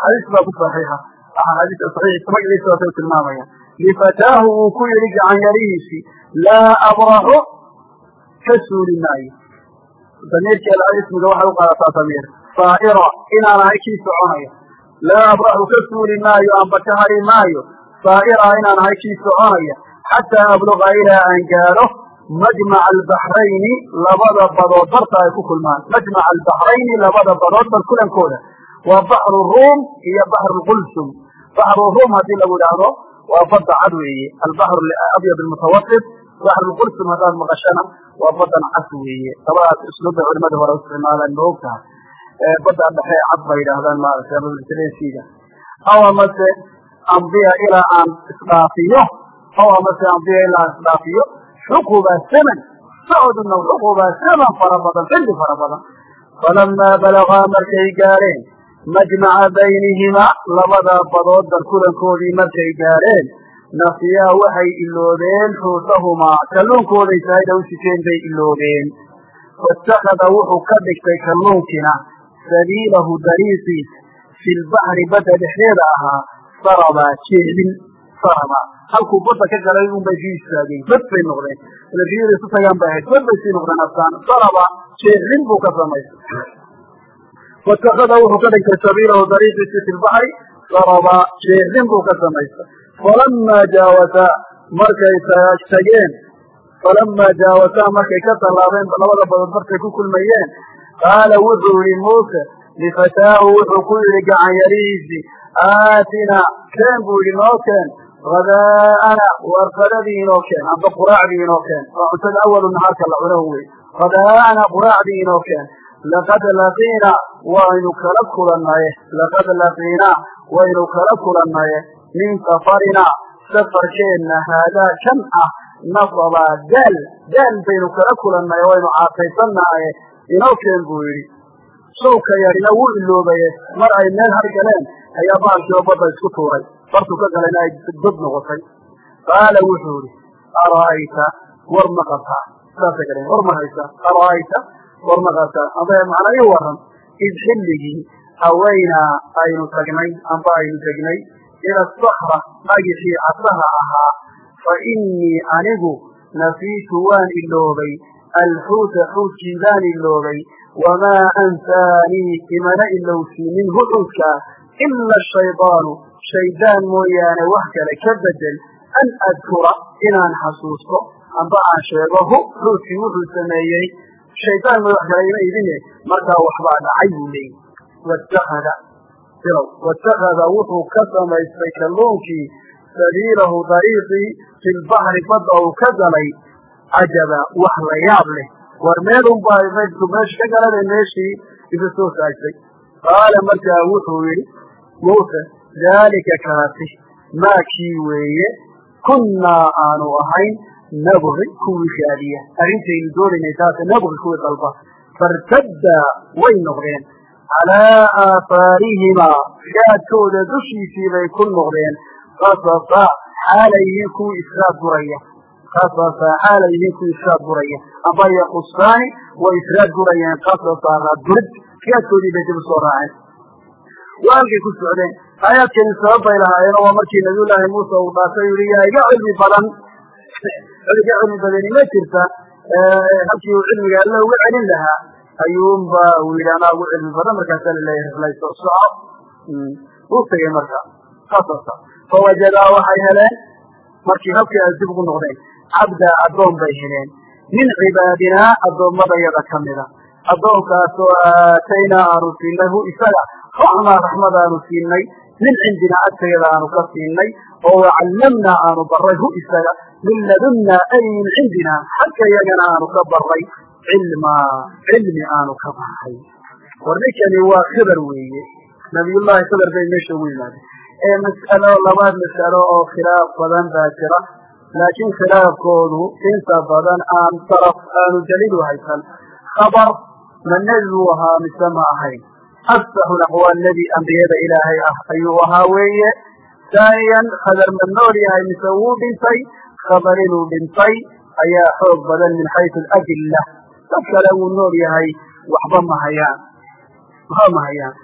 Xadiis baa ku saxiixa. Axaadiista saxiixa magaciisa waasay tilmaamaya. Lifataahu uu ku yidhi gacanyarihiisii laa abraxu ka suuli maayo. Damiirkeeda ismiga waxay u qaadataa damiir saa'ira inaan ahay kii soconaya. Laa abraxu ka suuli maayo amba ka hari maayo. Saa'ira inaan ahay kii soconaya xataa abluqa ilaa aan gaadho majmaca albaxrayni labada badood barta ay ku kulmaan majmaca albaxrayni labada badood bar kulankooda waa baxru ruum iyo baxru qulsum baxru ruum haddii lagu idhaahdo waa badda cad weeye albaxru abyad almutawasit baxru qulsum haddaad maqashana waa badan cas weeye labadaas usluubbay culimada hore isticmaalaan ma og badda dhexe cad bay yidhaahdaan maaragtay mabsilesiga aw amase ambiya ilaa aan isdhaafiyo aw amase ambiya ilaa aan isdhaafiyo xuquba saman socoduna xuquba saman fara badan xilli fara badan falamaa balagaa markay gaadheen majmaca baynihimaa labada badood dar kulankoodii markay gaadheen nasiyaa waxay iloobeen xuutahumaa kalluunkooday sahayda u siteen bay iloobeen faاtakada wuxuu ka dhigtay kalluunkina sabiilahu dariiqiis fi lbaxri badda dhexdeeda ahaa saraba jeedin saraba halkuu badda ka galay un bay biyu istaageen bad bay noqdeen. Ila biyada isu tagaan bay ahayd. Bad bay sii noqdeen astaan. Saraba jeedin buu ka samaystay watakada wuxuu ka dhigtay sabiilahu dariiqiisi fi lbaxri saraba jeedin buu ka samaystay falamaa jaawasaa markay tageen falamaa jaawasaa markay ka tallaabeen labada badood markay ku kulmayeen. Qaala wuxuu yihi muuse lifataahu wuxuu ku yihi gacan yarihiisii aatina. Keen buu yihi noo keen hadaa'ana warqadadii inoo keen amba quraacdii inoo keen waa cuntada awalu nahaarka la cuno wey hadaa'ana quraacdii inoo keen laqad laqiina waynu kala kulannaye laqad laqiina waynu kala kulannaye min safarina safarkeenna haadaa kan ah nasabaa daal daal baynu kala kulannay waynu caataysannahaye inoo keen buu yidhi shawka yarina wuu iloobaye mar ay meel har galeen ayaa baalkiioo badda isku tuuray bartuu ka galayna ay dad noqotay. Qaala wuxuu idhi ara'ayta war ma saasay galeen war ma haysa ara'ayta war ma amba macnaa ii waran id xilligii haweynaa aynu tagnay amba aynu tegnay ila asakra magixii casaha ahaa fa innii anigu nasiitu waan iloobay alxuuta xuutkii baan iloobay wamaa ansaanii imana ilowsiinin hu xuudkaa ila ashaydaanu shaydaan mooyaane wax kale ka bedel an adkura inaan xasuusto amba aan sheego hu xuudkii wuxuu sameeyey. Shaydaan ma wax kale ima idine markaa waxbaa dhacay buu leeyihi watakada bilow watakada wuxuu ka samaystay kalluunkii sabiilahu dariiqii fi lbaxri badda uu ka galay cajaba wax la yaab leh. War meelun baa maydku meesha ka galana meeshii isu soo saagtay qaala markaa wuxuu yidhi muuse daalika kaasi maa kii weeye? Kunnaa aanu ahayn nabgi kuwii raadiya arrintaynu doonaynay taase nabgi kuwii dalba fartaddaa way noqdeen. Calaa aafaarihimaa gaadkooda dushiisii bay ku noqdeen. Qasasa xaalay yihiin kuwii israad guraya. Qasasa xaalay kuwii israad guraya. Amba yaqusaani way israad gurayeen qasasa raadgurid gaadkoodii bay dib u soo raaceen. Waa halkay ku socdeen aayaadkani sabab bay lahaayeen waa markii nabiyullaahi muuse uu dhaasay yihi yaa iga cilmi badan. Iga cilmi badani ma jirta. Halkii uu cilmiga alle uga celin lahaa ayuunba uu yidhi anaa ugu cilmi badan markaasaa la leeyahay rlayso soco. Uu tegey marka qasasa fawajadaa waxay heleen markii halkii ay dib ugu noqdeen cabdaa addoon bay heleen. Min cibaadinaa addoommadayada ka mida. Addoonkaasoo aataynaa aanu siinay hu isaga. Raxmaa raxmad aanu siinay min cindinaa agtayada aanu ka siinay oo wacallamnaa aanu baray hu isaga min ladunnaa ay min cindinaa xagga yagana aanu ka baray cilmaa cilmi aanu ka baray war ninkani waa khibar weeye. Nabiyullaahi khibar bay meesha ugu yimaadeen. Ee mas'alo labaad mas'alo oo khilaaf badan baa jira laakiin khilaafkoodu inta badan aan daraf aanu daliilu haysan. Khabar ma nebi buu ahaa mise ma ahayn afsaxu aqwaal nebi ambiyada ilaahay ah ayuu ahaa weeye taaniyan khadar ma nool yahay mise wuu dhintay khabar inuu dhintay ayaa xoog badan min xaysu aladilla dad kale wuu nool yahay waxba ma hayaan waxba ma hayaan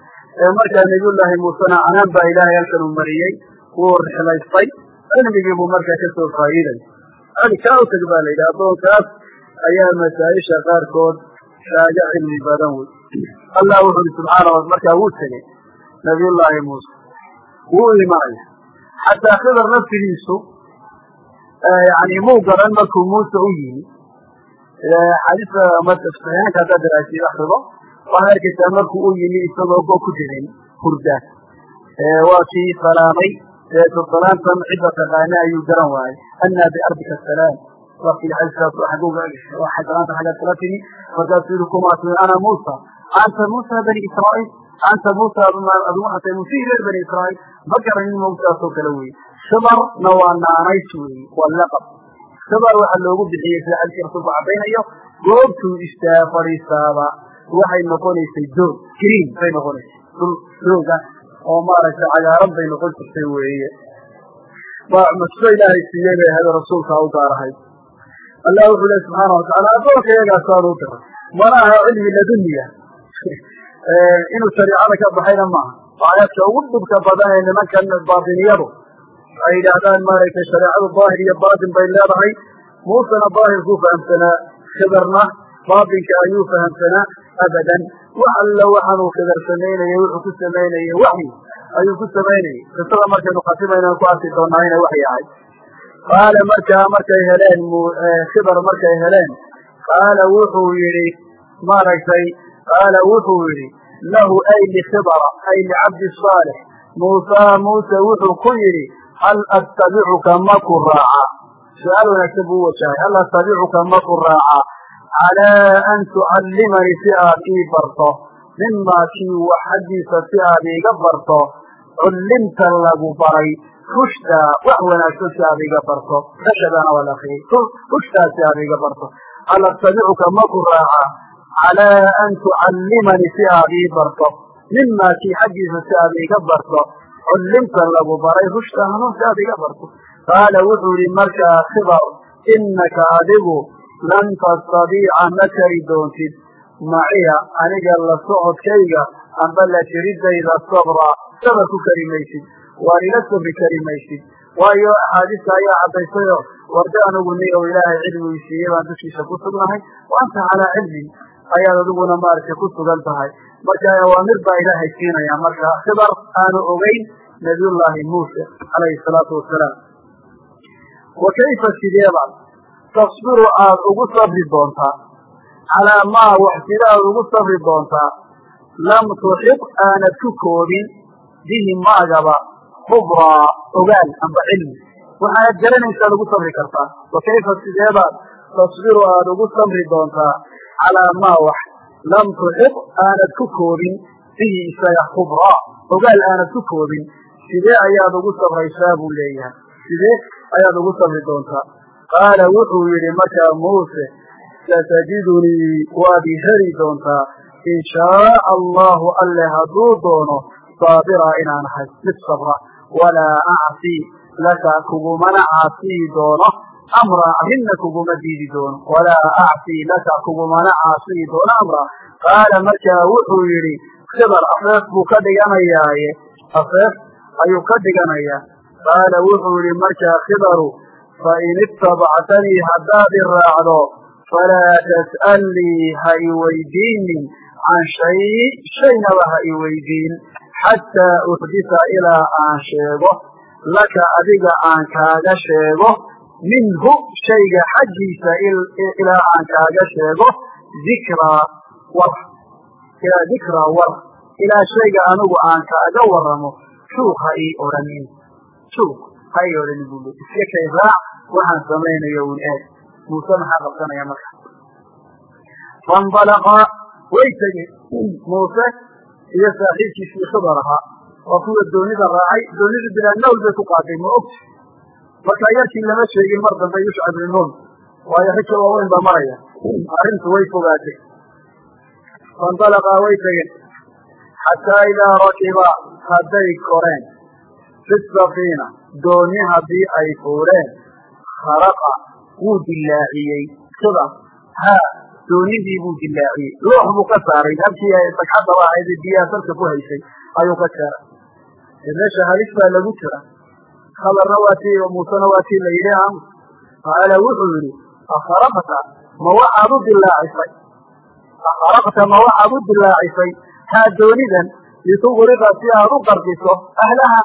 markaa nabiyullaahi muusena canaan baa ilaahay halkan uu mariyey wuu rixlaystay cilmigii buu markaa ka soo faa'iiday kaa u baa la yidhi addoonkaas ayaa masaa-isha qaarkood kaaga cilmi badan wey allah wuxu uhi subxaana markaa wuu tegey nabiyullaahi muuse wuu imanaya xataa khidar naftigiisu yani muu garan markuu muuse u yimi. Xadiiska saxiixaanka haddaad daraasiid akrido waxaad arkaysaa markuu u yimi isagoo go ku jirin hurda. Waa kii salaamay salaamtan cidda taqaana ayuu garan waayey annaa biardika asalaam wakii xadiiskaas salaanta xaggaad kala timi. Markaasuu yihi kumaa timi ana muusa anta muusa bani israa'iil anta aduuxatay muusihii reer bani israa'iil ma garanin mawsaasoo kale weye khibarna waa naanays weeye waa laqab khibar waxaa loogu bixiyey sida rasuulku cadaynayo goobtuu istaa fadhiistaaba waxay noqonaysay doog green bay noqonaysay dhul dooga oo maaragtay cagaaran bay noqon jirtay weeye masuo ilaahay siiyey bay ahayd rasuulkaa u gaarahayd allah wuxuu lehi subxaana watacaala addoonka u diray mana cilmi laduniya inuu shariicada ka baxayna maaha. Aayaadka ugu dhibka badan ee nimankan baatiniyadu ay yidhaahdaan maaragtay shareecadu daahir iyo baatin bay leedahay. Muusena daahirkuu fahamsanaa khidarna baatinka ayuu fahamsanaa abadan. Wax alla waxaanuu khidar samaynayey wuxuu ku samaynayey waxyi ayuu ku samaynayey qisada markaynu khatimaynan ku arki doonaa inay waxyi ahay qaala markaa markay heleen khidar markay heleen qaala wuxuu yidhi maaragtay qaala wuxuu yidhi lahu ay likhidara ay licabdi saalix muusaa muuse wuxuu ku yidhi hal attabicuka maku raaca su'aal wanaagsan buu wajahay hal attabicuka maku raaca calaa an tucallimanii si aad ii barto mimaa kii wax xaggiisa si aad iiga barto cullimta lagu baray rushda wax wanaagsan si aad iga barto rashadana waa la akriyey rushdaa si aad iga barto hal attabicuka maku raaca calaa an tucallimanii si aad ii barto mimaa kii xaggiisa si aad iga barto cullimta lagu baray rushda hanuun si aad iga barto qaala wuxuu yihi markaa khibar innaka adigu lan tastadiica ma kari doontid maciya aniga la socodkayga amba la jiridayda sabra sabar ku kari maysid waan ila sabri kari maysid waayo axaadiista ayaa caddaysayo warda anugu ni o ilaahay cilmigii siiyey baan dushiisa ku sugnahay wa anta calaa cilmin ayaad adiguna maaragtay ku sugan tahay. Marka awaamir baa ilaahay siinaya. Marka khibar aanu ogeyn nabiyullaahi muuse calayhi salaatu wasalaam. Wa kayfa sideebaad tasbiru aada ugu sabri doontaa calaa maa wax sida aad ugu sabri doontaa lam tuxib aanad ku koobin. Bihi maagaba khubraa ogaal amba cilmi. Waxaanad garanaysaad ugu sabri kartaa. Wa kayfa sideebaad tasbiru aada ugu sabri doontaa calaa maa wax lam tuxib aanad ku koobin bihi isaga khubraa ogaal aanad ku koobin sidee ayaad ugu sabraysaa buu leeyahay sidee ayaad ugu sabri doontaa qaala wuxuu yidhi markaa muuse satajidunii waad i heli doontaa in shaaa allahu alle hadduu doono saabira inaan ahay mid sabra walaa acsi laka kugumana caasiyi doono amra arrinna kuguma diidi doono walaa acsi laka kugumana caasiyi doono amra qaala markaa wuxuu yidhi khibar afeef buu ka dhiganayaaye afeef ayuu ka dhiganayaa qaala wuxuu yidhi markaa khibaru fain itabactanii haddaad i raacdo falaa tas'alnii ha i weydiinin can shay shaynaba ha i weydiin xataa uxdisa ilaa aan sheego laka adiga aan kaaga sheego minhu shayga xaggiisa ilaa aan kaaga sheego dikraa war ilaa dikraa war ilaa shayga anigu aan kaaga waramo suuq ha ii odhanin suuq ha ii odhanin buu iska kay raac waxaan samaynayo un eeg. Muuse maxaa qabsanaya marka? Faindalaqa way tegeen muuse iyo saaxiibkiisii khidar ahaa waa kuwa doonida raacay. Doonidu bilaa nawl bay ku qaatay ma ogti marka yarkii lama sheegin mar dambe yushca bni nun waayo rika waaweyn baa maraya. Arrintu way fogaatay. Faindalaqa way tegeen. Xataa idaa rakiba hadday koreen. Fi safiina dooni haddii ay fuureen. Kharaqa wuu dilaaciyey khidar haa doonidii buu dilaaciyey loox buu ka saaray. Halkii sagxadaba ahayd biyaha salka ku haysay ayuu ka dee meesha halis baa lagu jira khabarna waa tii muusena waa tii la yidhi am qaala wuxuu yidhi akharaqta ma waxaad u dilaacisay akharaqta ma waxaad u dilaacisay haa doonidan litugriqa si aad u qardiso ahlaha.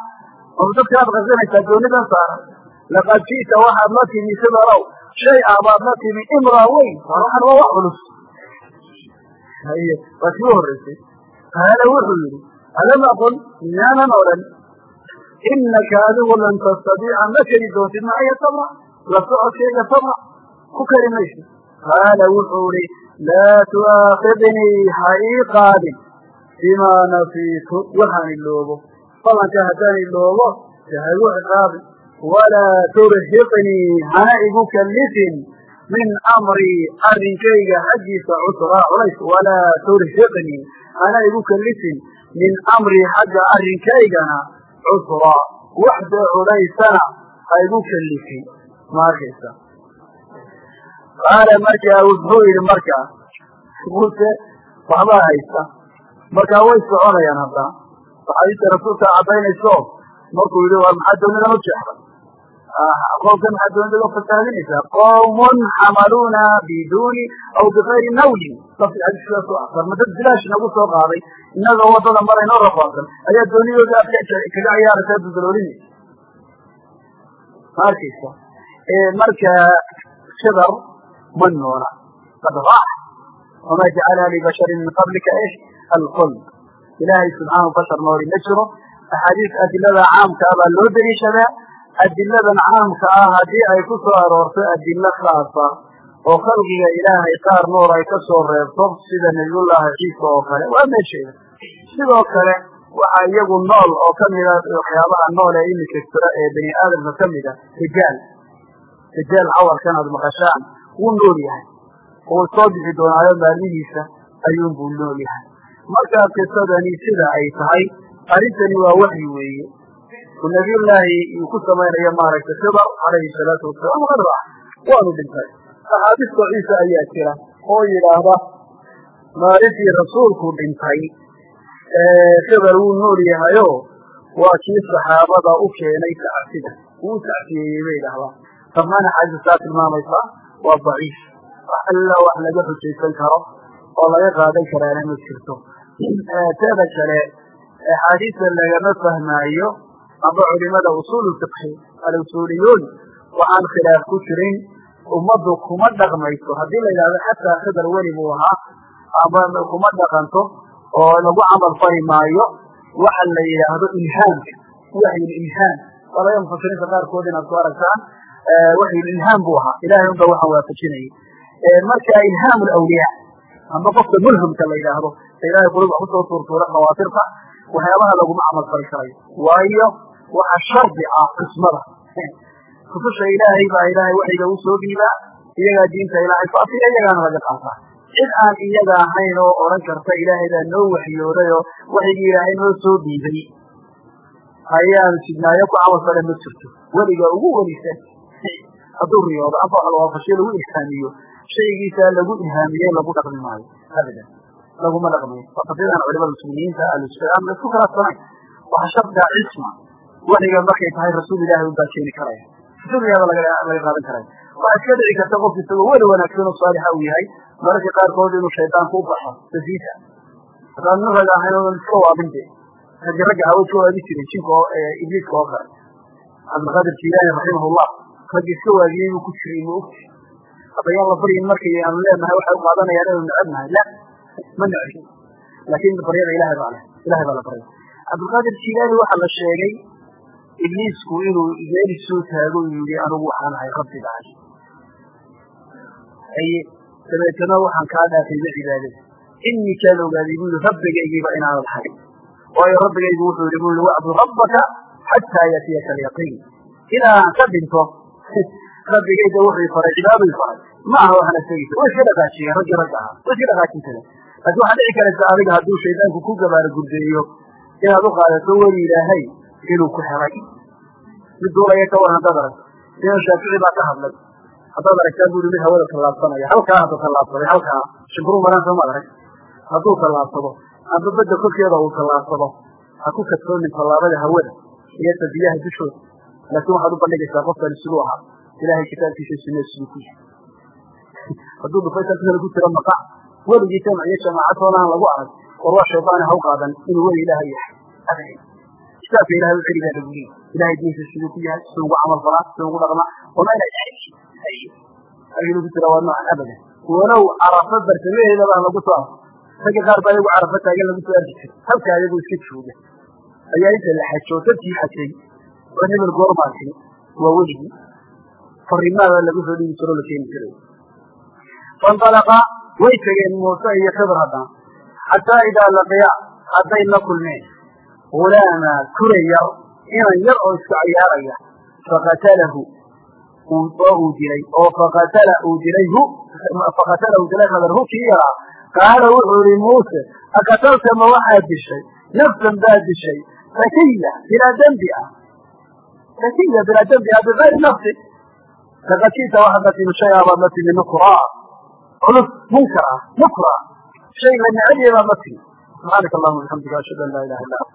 Oo dadka aad qarsinaysaa doonidan saaran laqad ji'ta waxaad la timi sidarow shay ah baad la timi imraa weyn waxan waa wax culus. Waa kii u qaala wuxuu yidhi alam aqul miyaanan odhan inaka adigu lan tastadiica ma keri doontid macaya sabra la socodkayga sabra ku kari maysid qaala wuxuu ihi laa tu'aakidnii ha ii qaadin bimaa nasiitu waxaan iloobo balanka haddaan iloobo de ha igu ciqaabin walaa turhiqnii hana igu kallifin min amrii arrinkayga xaggiisa cusraa culays walaa turhiqnii hana igu kallifin min amrii xagga arrinkaygana cusraa waxda culaysana ha igu kallifin ma arkaysa qaala markaa wuxuu yidhi markaa muuse waxbaa haysta markaa way soconayaan haddana axaadiista rasuulka caddaynayso markuu yihi war maxaa doonidan u qowmkan maxaa doonida loo fasaahadinaysaa qowmun xamaluuna biduni aw bikayri nawlin lafti xadiiskaas u asar ma dad bilaash nagu soo qaaday inagoo waddada maraynoo rafaadsan ayaa doonidooda afka kaga ciyaaraysaa dudaloolinaysa ma marka shidar ma noona qad raax wamaa jacalaha libasharin min qablika ish alquld ilaahay subxaanahu bashar nooli ma jiro axaadiis adilada caamka loo deliishadaa adiladan caamka ah haddii ay ku soo aroorto adilo khaasa oo khalqiga ilaahay qaar noor ay ka soo reebto sida nabiyullaahi ciisa oo kale. Waa meesheeda sidoo kale waxaa iyagu nool oo kamida waxyaabaha nool ee iminka jira ee bani aadamka ka mid a rijaal. Rijaal cawarkan aad maqashaan wuu nool yahay. Wuu soo bixi doonaayo maalmihiisa ayuunbuu nool yahay. Markaa qisadani sida ay tahay arrintani waa waxyi weeye uu nabiyullaahi uu ku samaynayo maaragtay khidar calayhi salaatu wasalaam qad waanu dhintay. Axaadiista ciisa ayaa jira oo yidhaahda maalintii rasuulku dhintay khidar wuu nool yahayo waa kii saxaabada u keenay tacsida wuu tacsiyeeyey bay idhahdaa dhammaan axaadiista saa tilmaamaysa waa daciif. Wax wax laga xujaysan karo oo laga qaadan karaana ma jirto. Teeda kale axaadiista lagama fahmaayo amba culimada usuul fiqhi alusuuliyuun waxaan khilaaf ku jirin ummaddu kuma dhaqmayso. Haddii la yidhahdo xataa khidar weli buu ahaa amba kuma dhaqanto oo lagu camal fali maayo waxa la yidhaahdo ilhaamka waxyulilhaam waa laga mufasiriinta qaarkood inaad ku aragtaan waxyulilhaam buu ahaa. Ilahay unba waxaan waafajinayay. Marka ilhaam lawliyaa amba qofka mulhamka la yidhaahdo ilahay qulub wax ku soo tuurtuura khawaatirta waxyaabaha laguma camal fali karayo. Waayo waxa shardi ah qismada. Rususha ilaahay baa ilaahay waxiga u soo dhiibaa iyagaa diinta ilaahay faafiya iyagaana laga qaataa cid aan iyaga ahayn oo odhan karta ilaahay baa noo waxyooday oo waxigii ilaahay noo soo dhiibay. Ayaanu sidnaayo ku camal fale ma jirto. Weliga ugu welisan. Hadduu riyoodo lawaafashiyo lagu ilhaamiyo shaygiisaa lagu ilhaamiyey lagu dhaqmi maayo. Abadan laguma dhaqmayo waqadiyadan culimada muslimiinta ahlusulam la isku khilaafsanayn waxa shardiga cisma weliga markay tahay rasuul ilahi un baa keeni karaya. Rasuulyaaba laga qaadan karaya waxaa iska dhici karta qofku isagoo weli wanaagsan oo saalixa uu yahay mararka qaarkood inuu shaydaanku u baxo safiisa haddaan nin raga ahayn odan iska waabin de raggi ragga awood ka waabi jiray jinka ibliiska oo kale. Cabdilqaadir jilaani raximahullah raggi iska waabiyey buu ku jiray ma ogti hadda yaan la markay aanu leenahay waxay u qaadanayaan inaynu necebnahay. La ma necbi laakin baryada ilahay baa leh. Ilahay baa la baryay cabdilqaadir jilaani waxaa la sheegay ibliisku inuu meel soo taago uu yihi anigu waxaan ahay rabbiga ahay haye dabeetana waxaan kaa dhaafayba cibaadada inii kaan ogaaday bu yihi rabbigaygiiba inaanad hayn waayo rabbigaygu wuxuu yihi bu yihi wacbud rabbaka xataa yatiyaka alyaqiin. Ilaa ka dhinto rabbigayda wuxuu faray cibaaduu faray. Ma aha waxna sheegaysa way iska dhaqaajiyeen ragga ahaa way iska dhaqaajin kareen laakiin waxaa dhici karaysa adiga hadduu shaydaanku ku gabaara gurdeeyo inaad u qaadato weli ilaahay inuu ku helay mid duulaya ka war haddaad aragto imaam shaafici baa ka hadlay. Haddaad aragtaan buri mid hawada tallaabsanaya halkaa hadda tallaabsaday halkaa. Shimbiruu maraan soo maad arag. Hadduu tallaabsado amba badda korkeeda uu tallaabsado ha ku kadsoomin tallaabada hawada iyo tabiyaha dushooda laakiin waxaad u bandhigaysaa qofkani siduu ahaa ilahay kitaabkiisa sunna siduu ku yahay. Hadduu dhufaysalkana ku jira maqac weligii jamac iyo jamaacatoona aan lagu arag war waa shaydaani ha u qaadan inuu weli ilaahay yahay kitaabka ilahay u celigaa lagu leeyay ilahay diinta siduu ku yahay siduu ugu camal falaa siduu ugu dhaqmaa wama ina ayuu ku jira waa noocan abadan walow carafa bartamaheeda baa lagu soo arko ragga qaar baa iyagu carafa taagan lagu soo arki jiray halkaa iyagu iska jooga ayaa inta la xajo dadkii xajay oo hebel goormaatay waa weligii farimaada lagu soo dhigi jiro la keeni jiray faindalaqa way tegeen muuse iyo khidr haddana xataa idaa laqiya hadday la kulmeen gulaama kure yar inan yar oo iska ciyaaraya faqatalahu oo uu dilay oo faqatala uu dilay hu faqatala uu dilay khadar hu kii yaraa qaala wuxuu ihi muuse akatalta ma waxaad dishay nafsan baad dishay sakiya bilaa dembi ah sakiya bilaa dembi ah bigayri nafsi laqad ji'ta waxaad la timi shay abaad la timi nukraa culus munkar ah nukra shay la necebya baad la timi subxaanaka allahuma bixamdika ashhadu an laa ilaha illa ant